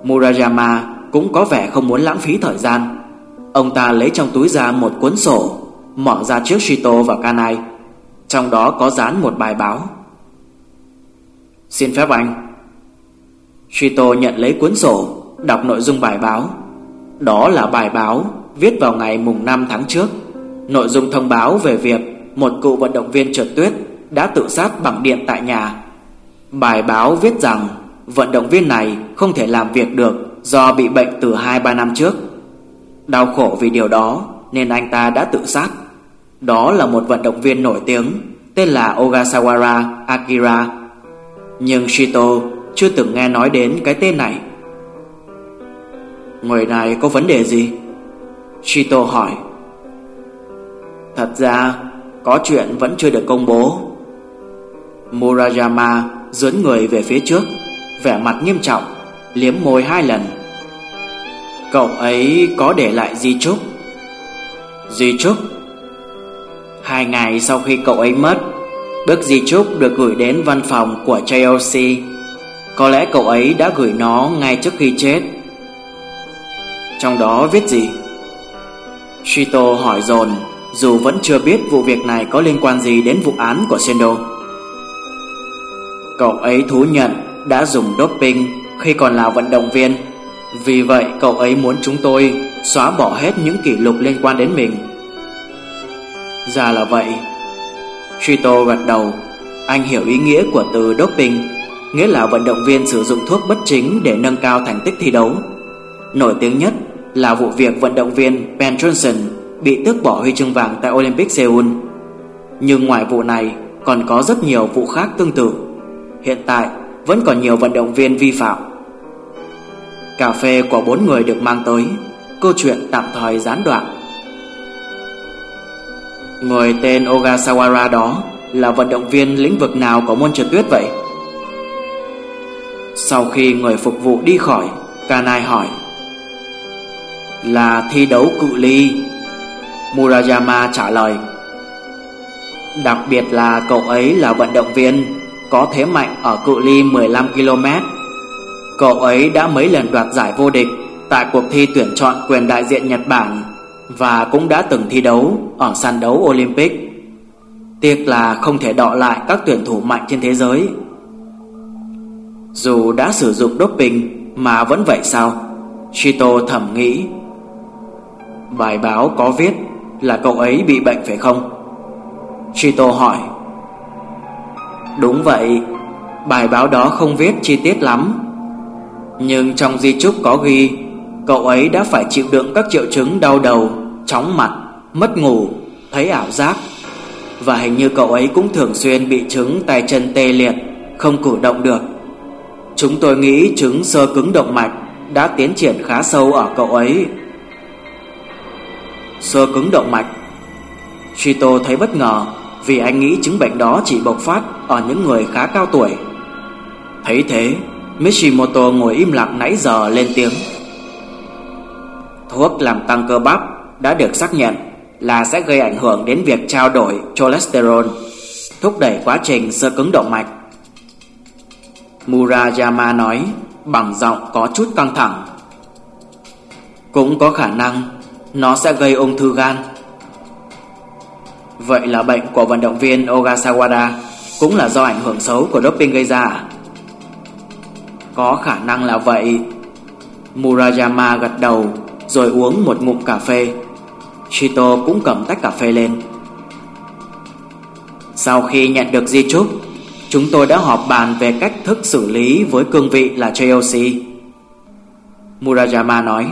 Murayama cũng có vẻ không muốn lãng phí thời gian. Ông ta lấy trong túi ra một cuốn sổ, Mở ra trước Shito và Kanai. Trong đó có dán một bài báo. Xin phép anh. Shito nhận lấy cuốn sổ, Đọc nội dung bài báo. Đó là bài báo Viết vào ngày mùng 5 tháng trước. Nội dung thông báo về việc một cựu vận động viên trượt tuyết đã tự sát bằng điện tại nhà. Bài báo viết rằng vận động viên này không thể làm việc được do bị bệnh từ 2-3 năm trước. Đau khổ vì điều đó nên anh ta đã tự sát. Đó là một vận động viên nổi tiếng tên là Ogasawara Akira. Nhưng Shito chưa từng nghe nói đến cái tên này. Người này có vấn đề gì? Shito hỏi. Thật ra, có chuyện vẫn chưa được công bố. Murayama dướn người về phía trước, vẻ mặt nghiêm trọng, liếm môi hai lần. Cậu ấy có để lại di chúc. Di chúc? Hai ngày sau khi cậu ấy mất, bức di chúc được gửi đến văn phòng của JLC. Có lẽ cậu ấy đã gửi nó ngay trước khi chết. Trong đó viết gì? Shito hỏi dồn dù vẫn chưa biết vụ việc này có liên quan gì đến vụ án của Sendo. Cậu ấy thú nhận đã dùng doping khi còn là vận động viên. Vì vậy cậu ấy muốn chúng tôi xóa bỏ hết những kỷ lục liên quan đến mình. Ra là vậy. trito gật đầu. Anh hiểu ý nghĩa của từ doping, nghĩa là vận động viên sử dụng thuốc bất chính để nâng cao thành tích thi đấu. Nổi tiếng nhất là vụ việc vận động viên Ben Johnson bị tước bỏ huy chương vàng tại Olympic Seoul. Nhưng ngoài vụ này còn có rất nhiều vụ khác tương tự. Hiện tại vẫn còn nhiều vận động viên vi phạm. Cà phê của bốn người được mang tới, câu chuyện tạm thời gián đoạn. Người tên Ogasawara đó là vận động viên lĩnh vực nào của môn trượt tuyết vậy? Sau khi người phục vụ đi khỏi, Kanai hỏi Là thi đấu cự ly Murayama trả lời Đặc biệt là cậu ấy là vận động viên có thế mạnh ở cự ly 15 km. Cậu ấy đã mấy lần đoạt giải vô địch Tại cuộc thi tuyển chọn quyền đại diện Nhật Bản Và cũng đã từng thi đấu Ở sàn đấu Olympic. Tiếc là không thể đọ lại các tuyển thủ mạnh trên thế giới. Dù đã sử dụng doping Mà vẫn vậy sao? Shito thầm nghĩ. Bài báo có viết là cậu ấy bị bệnh phải không? Shito hỏi. Đúng vậy, Bài báo đó không viết chi tiết lắm. Nhưng trong di chúc có ghi, Cậu ấy đã phải chịu đựng các triệu chứng đau đầu, Chóng mặt, Mất ngủ, Thấy ảo giác. Và hình như cậu ấy cũng thường xuyên bị chứng tay chân tê liệt, Không cử động được. Chúng tôi nghĩ chứng sơ cứng động mạch Đã tiến triển khá sâu ở cậu ấy. Sơ cứng động mạch. Shito thấy bất ngờ. Vì anh nghĩ chứng bệnh đó chỉ bộc phát Ở những người khá cao tuổi. Thấy thế, Mishimoto ngồi im lặng nãy giờ lên tiếng. Thuốc làm tăng cơ bắp Đã được xác nhận Là sẽ gây ảnh hưởng đến việc trao đổi cholesterol, Thúc đẩy quá trình sơ cứng động mạch. Murayama nói, Bằng giọng có chút căng thẳng. Cũng có khả năng nó sẽ gây ung thư gan. Vậy là bệnh của vận động viên Ogasawara Cũng là do ảnh hưởng xấu của doping gây ra à? Có khả năng là vậy. Murayama gật đầu, Rồi uống một ngụm cà phê. Shito cũng cầm tách cà phê lên. Sau khi nhận được di chúc, Chúng tôi đã họp bàn về cách thức xử lý với cương vị là JOC Murayama nói,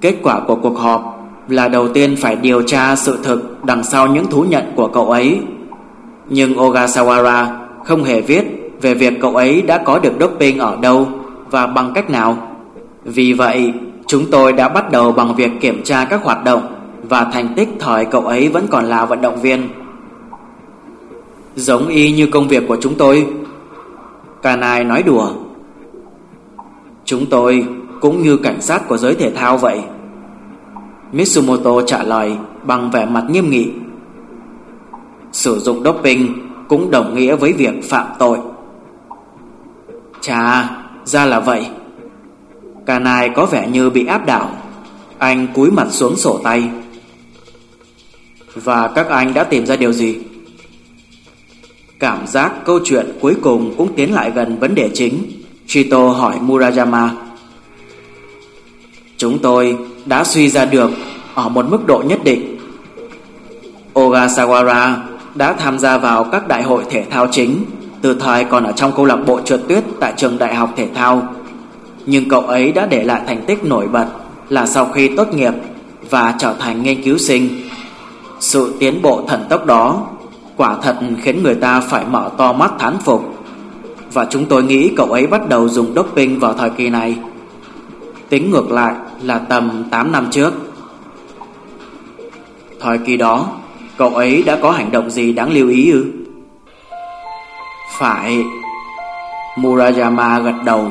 Kết quả của cuộc họp là đầu tiên phải điều tra sự thực đằng sau những thú nhận của cậu ấy. Nhưng Ogasawara không hề viết về việc cậu ấy đã có được doping ở đâu và bằng cách nào. Vì vậy, chúng tôi đã bắt đầu bằng việc kiểm tra các hoạt động và thành tích thời cậu ấy vẫn còn là vận động viên. Giống y như công việc của chúng tôi. Kanai nói đùa. Chúng tôi cũng như cảnh sát của giới thể thao vậy. Mitsumoto trả lời bằng vẻ mặt nghiêm nghị. Sử dụng doping cũng đồng nghĩa với việc phạm tội. Chà, ra là vậy. Kanai có vẻ như bị áp đảo. Anh cúi mặt xuống sổ tay. Và các anh đã tìm ra điều gì? Cảm giác câu chuyện cuối cùng cũng tiến lại gần vấn đề chính. Chito hỏi Murayama. Chúng tôi đã suy ra được ở một mức độ nhất định Ogasawara đã tham gia vào các đại hội thể thao chính, từ thời còn ở trong câu lạc bộ trượt tuyết tại trường đại học thể thao. Nhưng cậu ấy đã để lại thành tích nổi bật là sau khi tốt nghiệp và trở thành nghiên cứu sinh. Sự tiến bộ thần tốc đó quả thật khiến người ta phải mở to mắt thán phục. Và chúng tôi nghĩ cậu ấy bắt đầu dùng doping vào thời kỳ này. Tính ngược lại là tầm 8 năm trước. Thời kỳ đó, cậu ấy đã có hành động gì đáng lưu ý ư? Phải Murayama gật đầu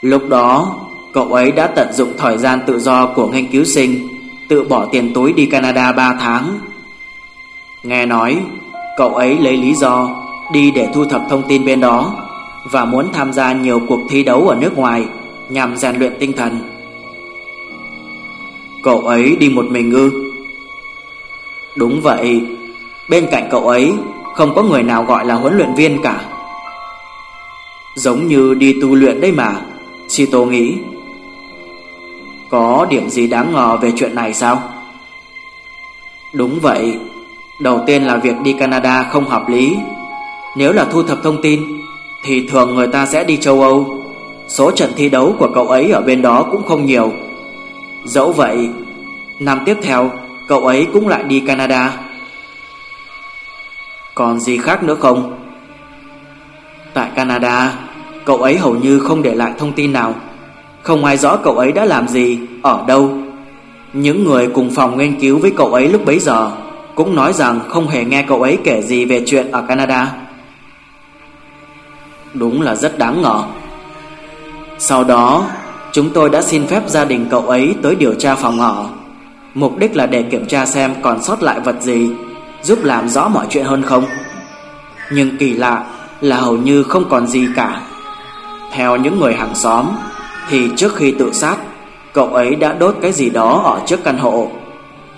Lúc đó Cậu ấy đã tận dụng thời gian tự do của nghiên cứu sinh Tự bỏ tiền túi đi Canada 3 tháng Nghe nói Cậu ấy lấy lý do Đi để thu thập thông tin bên đó Và muốn tham gia nhiều cuộc thi đấu ở nước ngoài Nhằm rèn luyện tinh thần. Cậu ấy đi một mình ư? Đúng vậy, Bên cạnh cậu ấy Không có người nào gọi là huấn luyện viên cả. Giống như đi tu luyện đấy mà, Shito nghĩ. Có điểm gì đáng ngờ về chuyện này sao? Đúng vậy, Đầu tiên là việc đi Canada không hợp lý. Nếu là thu thập thông tin, Thì thường người ta sẽ đi châu Âu. Số trận thi đấu của cậu ấy ở bên đó cũng không nhiều. Dẫu vậy, Năm tiếp theo, Cậu ấy cũng lại đi Canada. Còn gì khác nữa không? Tại Canada, Cậu ấy hầu như không để lại thông tin nào. Không ai rõ cậu ấy đã làm gì, Ở đâu. Những người cùng phòng nghiên cứu với cậu ấy lúc bấy giờ Cũng nói rằng không hề nghe cậu ấy kể gì về chuyện ở Canada. Đúng là rất đáng ngờ. Sau đó, Chúng tôi đã xin phép gia đình cậu ấy tới điều tra phòng ở. Mục đích là để kiểm tra xem còn sót lại vật gì, Giúp làm rõ mọi chuyện hơn không. Nhưng kỳ lạ là hầu như không còn gì cả. Theo những người hàng xóm, Thì trước khi tự sát, Cậu ấy đã đốt cái gì đó ở trước căn hộ.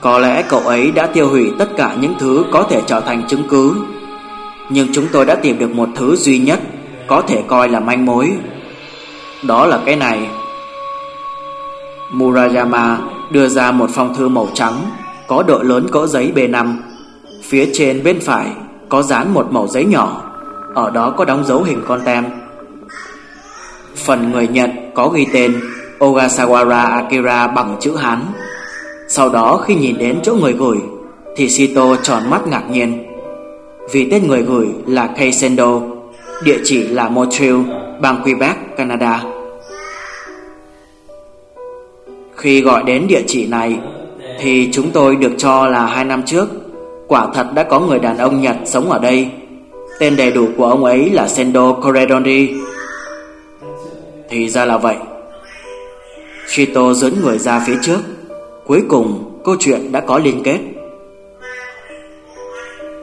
Có lẽ cậu ấy đã tiêu hủy tất cả những thứ có thể trở thành chứng cứ. Nhưng chúng tôi đã tìm được một thứ duy nhất Có thể coi là manh mối. Đó là cái này Murayama đưa ra một phong thư màu trắng có độ lớn cỡ giấy B5. Phía trên bên phải có dán một mẩu giấy nhỏ, ở đó có đóng dấu hình con tem. Phần người nhận có ghi tên Ogasawara Akira bằng chữ Hán. Sau đó khi nhìn đến chỗ người gửi thì Shito tròn mắt ngạc nhiên. Vì tên người gửi là Keisendo, địa chỉ là Montreal, bang Quebec, Canada. Khi gọi đến địa chỉ này Thì chúng tôi được cho là hai năm trước Quả thật đã có người đàn ông Nhật sống ở đây. Tên đầy đủ của ông ấy là Sendo Corredori. Thì ra là vậy. Shito dẫn người ra phía trước. Cuối cùng câu chuyện đã có liên kết.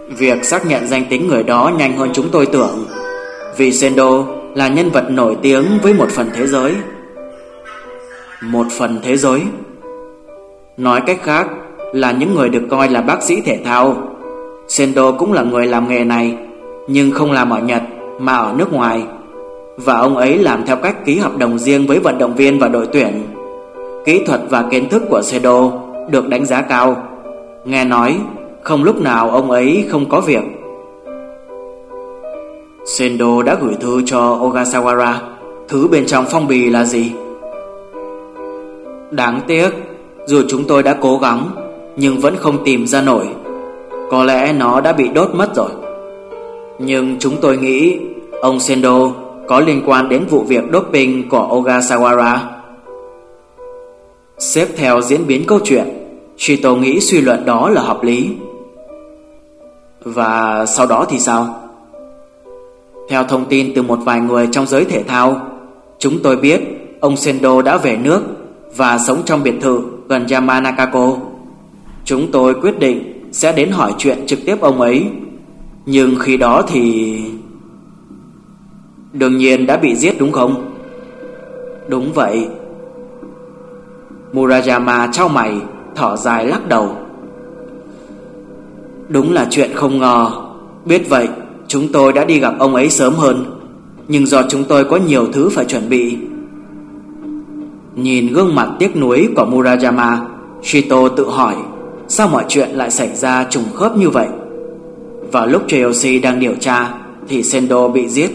Việc xác nhận danh tính người đó nhanh hơn chúng tôi tưởng. Vì Sendo là nhân vật nổi tiếng với một phần thế giới một phần thế giới. Nói cách khác là những người được coi là bác sĩ thể thao. Sendo cũng là người làm nghề này, nhưng không làm ở Nhật mà ở nước ngoài. Và ông ấy làm theo cách ký hợp đồng riêng với vận động viên và đội tuyển. Kỹ thuật và kiến thức của Sendo được đánh giá cao. Nghe nói không lúc nào ông ấy không có việc. Sendo đã gửi thư cho Ogasawara. Thứ bên trong phong bì là gì? Đáng tiếc, Dù chúng tôi đã cố gắng, Nhưng vẫn không tìm ra nổi Có lẽ nó đã bị đốt mất rồi Nhưng chúng tôi nghĩ, Ông Sendo có liên quan đến vụ việc doping của Ogasawara Xếp theo diễn biến câu chuyện, Shito nghĩ suy luận đó là hợp lý Và sau đó thì sao? Theo thông tin từ một vài người trong giới thể thao Chúng tôi biết ông Sendo đã về nước và sống trong biệt thự gần Yamanakako. Chúng tôi quyết định sẽ đến hỏi chuyện trực tiếp ông ấy. Nhưng khi đó thì... Đương nhiên đã bị giết đúng không? Đúng vậy. Murayama trao mày, thở dài lắc đầu. Đúng là chuyện không ngờ. Biết vậy, chúng tôi đã đi gặp ông ấy sớm hơn. Nhưng do chúng tôi có nhiều thứ phải chuẩn bị. Nhìn gương mặt tiếc nuối của Murayama Shito tự hỏi, Sao mọi chuyện lại xảy ra trùng khớp như vậy? Vào lúc JOC đang điều tra, Thì Sendo bị giết.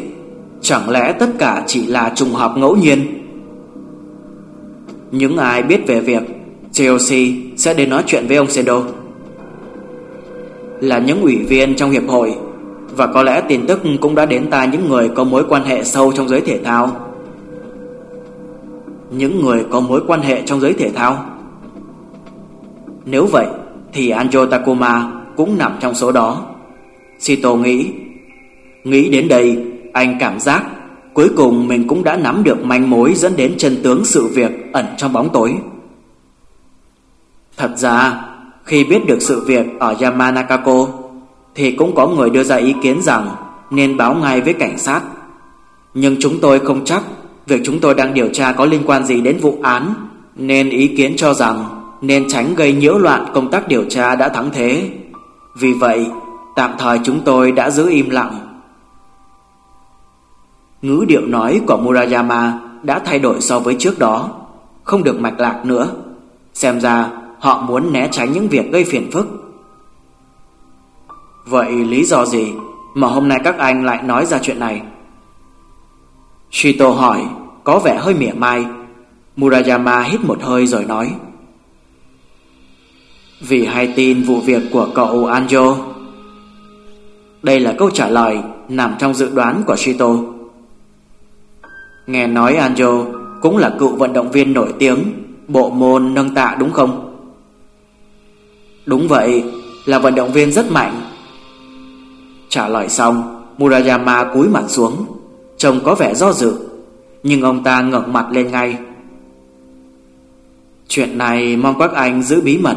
Chẳng lẽ tất cả chỉ là trùng hợp ngẫu nhiên? Những ai biết về việc JOC sẽ đến nói chuyện với ông Sendo? Là những ủy viên trong hiệp hội và có lẽ tin tức cũng đã đến tai những người có mối quan hệ sâu trong giới thể thao. Những người có mối quan hệ trong giới thể thao? Nếu vậy, thì Anjo Takuma cũng nằm trong số đó. Sito nghĩ Nghĩ đến đây, Anh cảm giác Cuối cùng mình cũng đã nắm được manh mối Dẫn đến chân tướng sự việc ẩn trong bóng tối. Thật ra, Khi biết được sự việc ở Yamanakako thì cũng có người đưa ra ý kiến rằng Nên báo ngay với cảnh sát. Nhưng chúng tôi không chắc Việc chúng tôi đang điều tra có liên quan gì đến vụ án, Nên ý kiến cho rằng Nên tránh gây nhiễu loạn công tác điều tra đã thắng thế. Vì vậy, Tạm thời chúng tôi đã giữ im lặng. Ngữ điệu nói của Murayama đã thay đổi so với trước đó, Không được mạch lạc nữa. Xem ra họ muốn né tránh những việc gây phiền phức. Vậy lý do gì mà hôm nay các anh lại nói ra chuyện này? Shito hỏi Có vẻ hơi mỉa mai Murayama hít một hơi rồi nói Vì hay tin vụ việc của cậu Anjo đây là câu trả lời nằm trong dự đoán của Shito. Nghe nói Anjo cũng là cựu vận động viên nổi tiếng bộ môn nâng tạ đúng không? Đúng vậy, là vận động viên rất mạnh. Trả lời xong, Murayama cúi mặt xuống, trông có vẻ do dự, nhưng ông ta ngẩng mặt lên ngay. Chuyện này mong các anh giữ bí mật.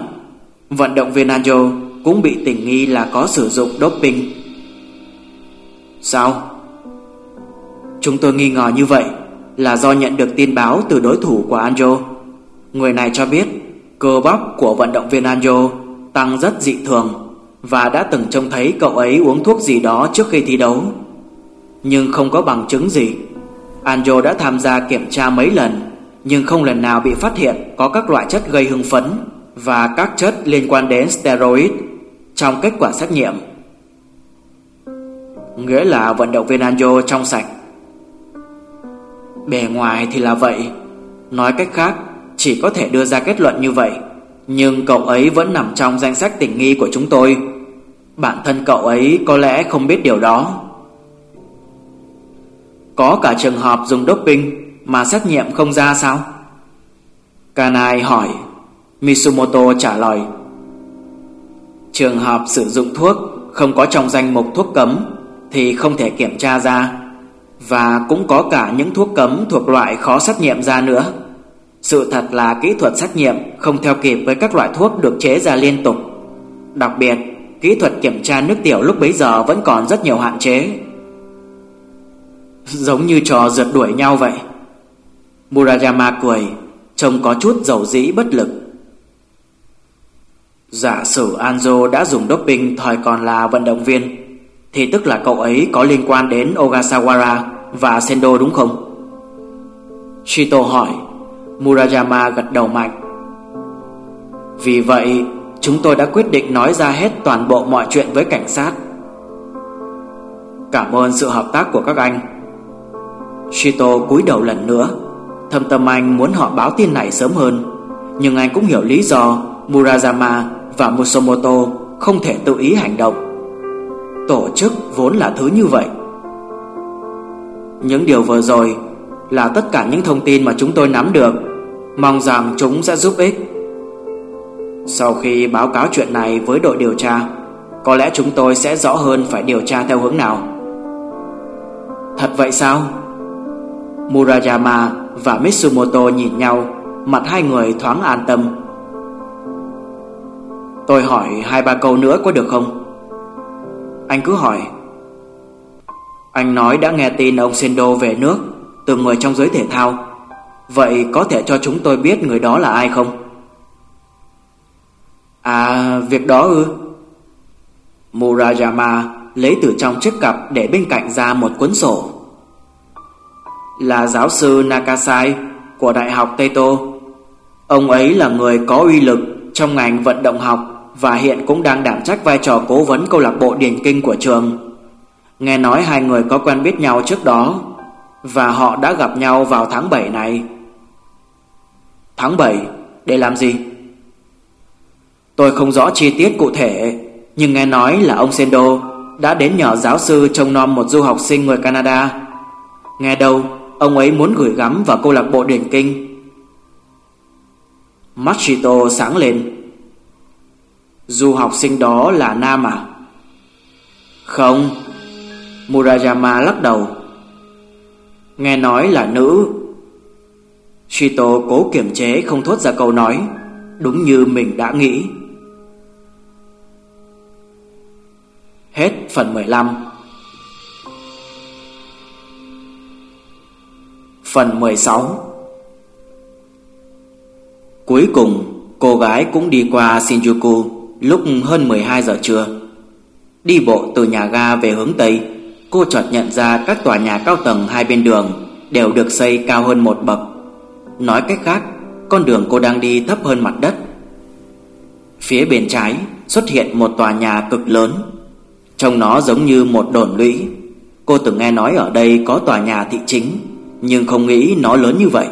Vận động viên Anjo cũng bị tình nghi là có sử dụng doping Sao? Chúng tôi nghi ngờ như vậy là do nhận được tin báo từ đối thủ của Anjo. Người này cho biết cơ bắp của vận động viên Anjo tăng rất dị thường và đã từng trông thấy cậu ấy uống thuốc gì đó trước khi thi đấu. Nhưng không có bằng chứng gì. Anjo đã tham gia kiểm tra mấy lần, nhưng không lần nào bị phát hiện có các loại chất gây hưng phấn và các chất liên quan đến steroid trong kết quả xét nghiệm. Nghĩa là vận động viên Anjo trong sạch Bề ngoài thì là vậy Nói cách khác, Chỉ có thể đưa ra kết luận như vậy nhưng cậu ấy vẫn nằm trong danh sách tình nghi của chúng tôi. Bản thân cậu ấy có lẽ không biết điều đó. Có cả trường hợp dùng doping Mà xét nghiệm không ra sao? Kanai hỏi. Mitsumoto trả lời. Trường hợp sử dụng thuốc Không có trong danh mục thuốc cấm thì không thể kiểm tra ra. Và cũng có cả những thuốc cấm thuộc loại khó xét nghiệm ra nữa. Sự thật là kỹ thuật xét nghiệm không theo kịp với các loại thuốc được chế ra liên tục. Đặc biệt, kỹ thuật kiểm tra nước tiểu lúc bấy giờ vẫn còn rất nhiều hạn chế. Giống như trò rượt đuổi nhau vậy. Murayama cười, trông có chút dầu dĩ bất lực. Giả sử Anzo đã dùng doping thời còn là vận động viên thì tức là cậu ấy có liên quan đến Ogasawara và Sendo đúng không? Shito hỏi Murayama gật đầu mạnh. Vì vậy, Chúng tôi đã quyết định nói ra hết toàn bộ mọi chuyện với cảnh sát. Cảm ơn sự hợp tác của các anh. Shito cúi đầu lần nữa. Thâm tâm anh muốn họ báo tin này sớm hơn. Nhưng anh cũng hiểu lý do Murayama và Musomoto không thể tự ý hành động. Tổ chức vốn là thứ như vậy. Những điều vừa rồi Là tất cả những thông tin mà chúng tôi nắm được. Mong rằng chúng sẽ giúp ích. Sau khi báo cáo chuyện này với đội điều tra, Có lẽ chúng tôi sẽ rõ hơn phải điều tra theo hướng nào. Thật vậy sao? Murayama và Mitsumoto nhìn nhau, Mặt hai người thoáng an tâm. Tôi hỏi hai ba câu nữa có được không? Anh cứ hỏi. Anh nói đã nghe tin ông Sendo về nước Từ người trong giới thể thao. Vậy có thể cho chúng tôi biết người đó là ai không? À việc đó ư? Murayama lấy từ trong chiếc cặp để bên cạnh ra một cuốn sổ. Là giáo sư Nakasai của Đại học Teito. Ông ấy là người có uy lực trong ngành vận động học Và hiện cũng đang đảm trách vai trò cố vấn câu lạc bộ điền kinh của trường. Nghe nói hai người có quen biết nhau trước đó Và họ đã gặp nhau vào tháng 7 này. Tháng 7 Để làm gì? Tôi không rõ chi tiết cụ thể, Nhưng nghe nói là ông Sendo Đã đến nhờ giáo sư trông nom một du học sinh người Canada. Nghe đâu, Ông ấy muốn gửi gắm vào câu lạc bộ điển kinh. Machito sáng lên. Du học sinh đó là nam à? Không. Murayama lắc đầu. Nghe nói là nữ. Shito cố kiềm chế không thốt ra câu nói, Đúng như mình đã nghĩ. Hết phần 15 Phần 16 Cuối cùng, cô gái cũng đi qua Shinjuku lúc hơn 12 giờ trưa. Đi bộ từ nhà ga về hướng Tây, Cô chợt nhận ra các tòa nhà cao tầng hai bên đường Đều được xây cao hơn một bậc. Nói cách khác, Con đường cô đang đi thấp hơn mặt đất. Phía bên trái xuất hiện một tòa nhà cực lớn. Trông nó giống như một đồn lũy. Cô từng nghe nói ở đây có tòa nhà thị chính, Nhưng không nghĩ nó lớn như vậy.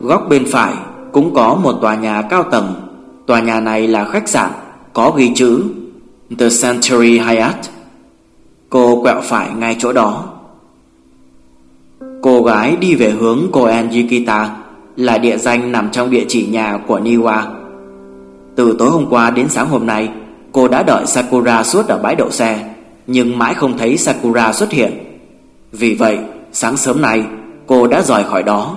Góc bên phải cũng có một tòa nhà cao tầng. Tòa nhà này là khách sạn, Có ghi chữ The Century Hyatt. Cô quẹo phải ngay chỗ đó. Cô gái đi về hướng Koen Yukita Là địa danh nằm trong địa chỉ nhà của Niwa. Từ tối hôm qua đến sáng hôm nay, Cô đã đợi Sakura suốt ở bãi đậu xe, Nhưng mãi không thấy Sakura xuất hiện. Vì vậy, sáng sớm nay, cô đã rời khỏi đó.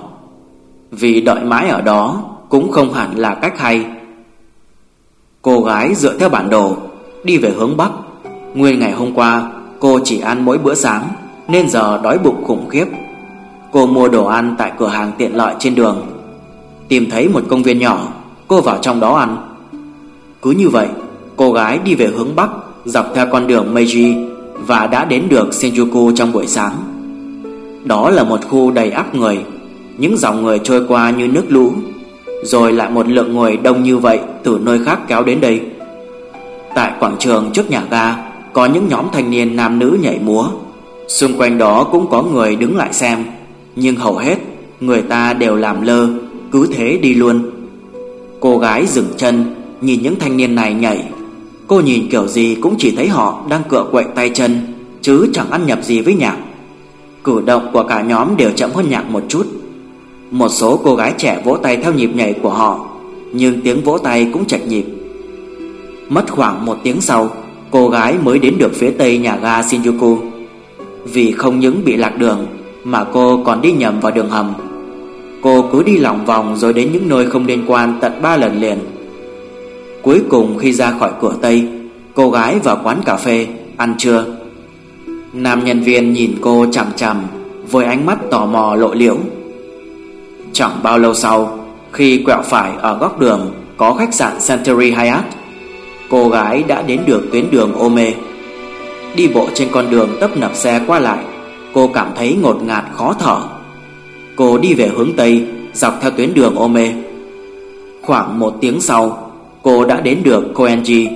Vì đợi mãi ở đó cũng không hẳn là cách hay. Cô gái dựa theo bản đồ, Đi về hướng Bắc. Nguyên ngày hôm qua, Cô chỉ ăn mỗi bữa sáng, Nên giờ đói bụng khủng khiếp. Cô mua đồ ăn tại cửa hàng tiện lợi trên đường. Tìm thấy một công viên nhỏ, Cô vào trong đó ăn. Cứ như vậy, Cô gái đi về hướng Bắc, Dọc theo con đường Meiji Và đã đến được Shinjuku trong buổi sáng. Đó là một khu đầy ắp người, Những dòng người trôi qua như nước lũ, Rồi lại một lượng người đông như vậy Từ nơi khác kéo đến đây. Tại quảng trường trước nhà ga, Có những nhóm thanh niên nam nữ nhảy múa. Xung quanh đó cũng có người đứng lại xem. Nhưng hầu hết, Người ta đều làm lơ, Cứ thế đi luôn. Cô gái dừng chân, Nhìn những thanh niên này nhảy. Cô nhìn kiểu gì cũng chỉ thấy họ đang cựa quậy tay chân, Chứ chẳng ăn nhập gì với nhạc. Cử động của cả nhóm đều chậm hơn nhạc một chút. Một số cô gái trẻ vỗ tay theo nhịp nhảy của họ, Nhưng tiếng vỗ tay cũng chạch nhịp. Mất khoảng một tiếng sau, Cô gái mới đến được phía tây nhà ga Shinjuku. Vì không những bị lạc đường mà cô còn đi nhầm vào đường hầm. Cô cứ đi lòng vòng rồi đến những nơi không liên quan tận ba lần liền. Cuối cùng khi ra khỏi cửa Tây, Cô gái vào quán cà phê, Ăn trưa. Nam nhân viên nhìn cô chằm chằm, Với ánh mắt tò mò lộ liễu. Chẳng bao lâu sau, Khi quẹo phải ở góc đường Có khách sạn Century Hyatt, Cô gái đã đến được tuyến đường Ome. Đi bộ trên con đường tấp nập xe qua lại. Cô cảm thấy ngột ngạt khó thở Cô đi về hướng Tây Dọc theo tuyến đường Ome Khoảng một tiếng sau cô đã đến được Koenji.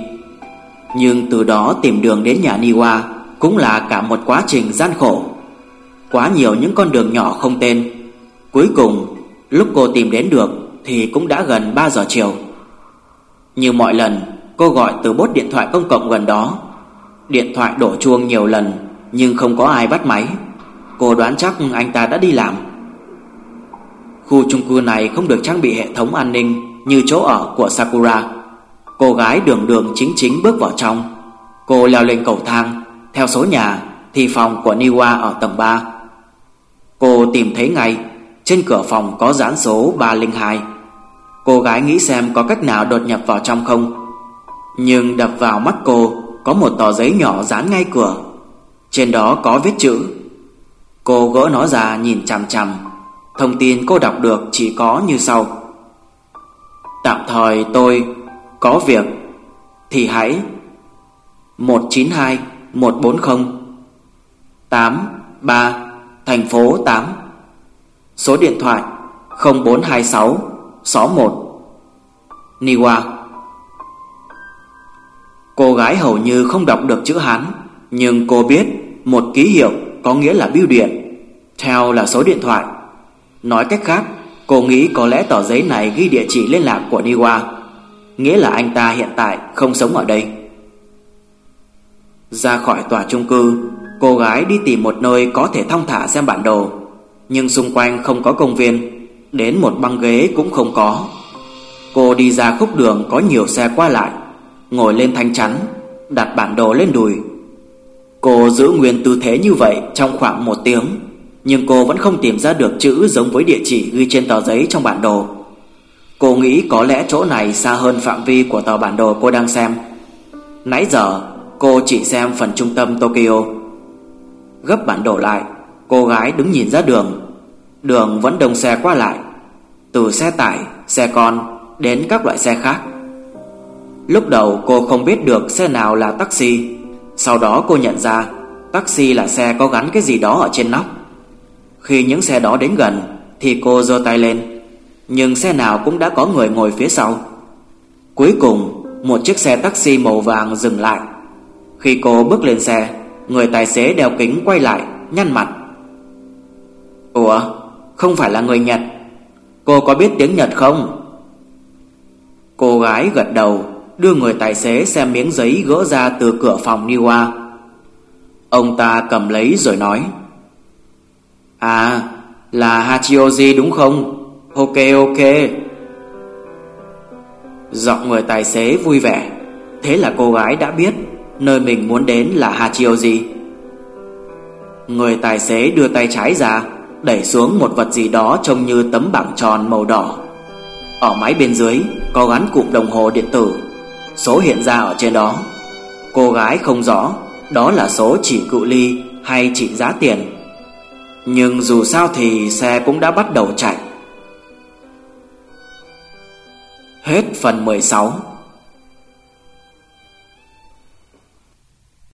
Nhưng từ đó tìm đường đến nhà Niwa cũng là cả một quá trình gian khổ. Quá nhiều những con đường nhỏ không tên. Cuối cùng, lúc cô tìm đến được thì cũng đã gần 3 giờ chiều. Như mọi lần, cô gọi từ bốt điện thoại công cộng gần đó. Điện thoại đổ chuông nhiều lần nhưng không có ai bắt máy. Cô đoán chắc anh ta đã đi làm. Khu chung cư này không được trang bị hệ thống an ninh như chỗ ở của Sakura. Cô gái đường đường chính chính bước vào trong. Cô leo lên cầu thang. Theo số nhà thì phòng của Niwa ở tầng 3 Cô tìm thấy ngay, Trên cửa phòng có dán số 302 Cô gái nghĩ xem có cách nào đột nhập vào trong không. Nhưng đập vào mắt cô, Có một tờ giấy nhỏ dán ngay cửa. Trên đó có viết chữ Cô gỡ nó ra nhìn chằm chằm. Thông tin cô đọc được chỉ có như sau. Tạm thời tôi có việc, Thì hãy 192 140 83 Thành phố 8 Số điện thoại 0426 61 Niwa. Cô gái hầu như không đọc được chữ Hán, Nhưng cô biết một ký hiệu có nghĩa là bưu điện, Theo là số điện thoại. Nói cách khác, Cô nghĩ có lẽ tờ giấy này ghi địa chỉ liên lạc của Niwa, Nghĩa là anh ta hiện tại không sống ở đây. Ra khỏi tòa chung cư, Cô gái đi tìm một nơi có thể thong thả xem bản đồ, Nhưng xung quanh không có công viên, Đến một băng ghế cũng không có. Cô đi ra khúc đường có nhiều xe qua lại, Ngồi lên thanh chắn, Đặt bản đồ lên đùi Cô giữ nguyên tư thế như vậy trong khoảng một tiếng Nhưng cô vẫn không tìm ra được chữ giống với địa chỉ ghi trên tờ giấy trong bản đồ. Cô nghĩ có lẽ chỗ này xa hơn phạm vi của tờ bản đồ cô đang xem. Nãy giờ cô chỉ xem phần trung tâm Tokyo. Gấp bản đồ lại Cô gái đứng nhìn ra đường. Đường vẫn đông xe qua lại Từ xe tải, xe con Đến các loại xe khác. Lúc đầu cô không biết được xe nào là taxi sau đó cô nhận ra, Taxi là xe có gắn cái gì đó ở trên nóc. Khi những xe đó đến gần, Thì cô giơ tay lên. Nhưng xe nào cũng đã có người ngồi phía sau. Cuối cùng, Một chiếc xe taxi màu vàng dừng lại. Khi cô bước lên xe, Người tài xế đeo kính quay lại, Nhăn mặt. Ủa, không phải là người Nhật. Cô có biết tiếng Nhật không? Cô gái gật đầu. Đưa người tài xế xem miếng giấy gỡ ra từ cửa phòng Niwa Ông ta cầm lấy rồi nói À là Hachioji đúng không? Ok ok. Giọng người tài xế vui vẻ, Thế là cô gái đã biết Nơi mình muốn đến là Hachioji. Người tài xế đưa tay trái ra, Đẩy xuống một vật gì đó trông như tấm bảng tròn màu đỏ. Ở máy bên dưới có gắn cụm đồng hồ điện tử. Số hiện ra ở trên đó. Cô gái không rõ Đó là số chỉ cự ly hay chỉ giá tiền. Nhưng dù sao thì xe cũng đã bắt đầu chạy. Hết phần 16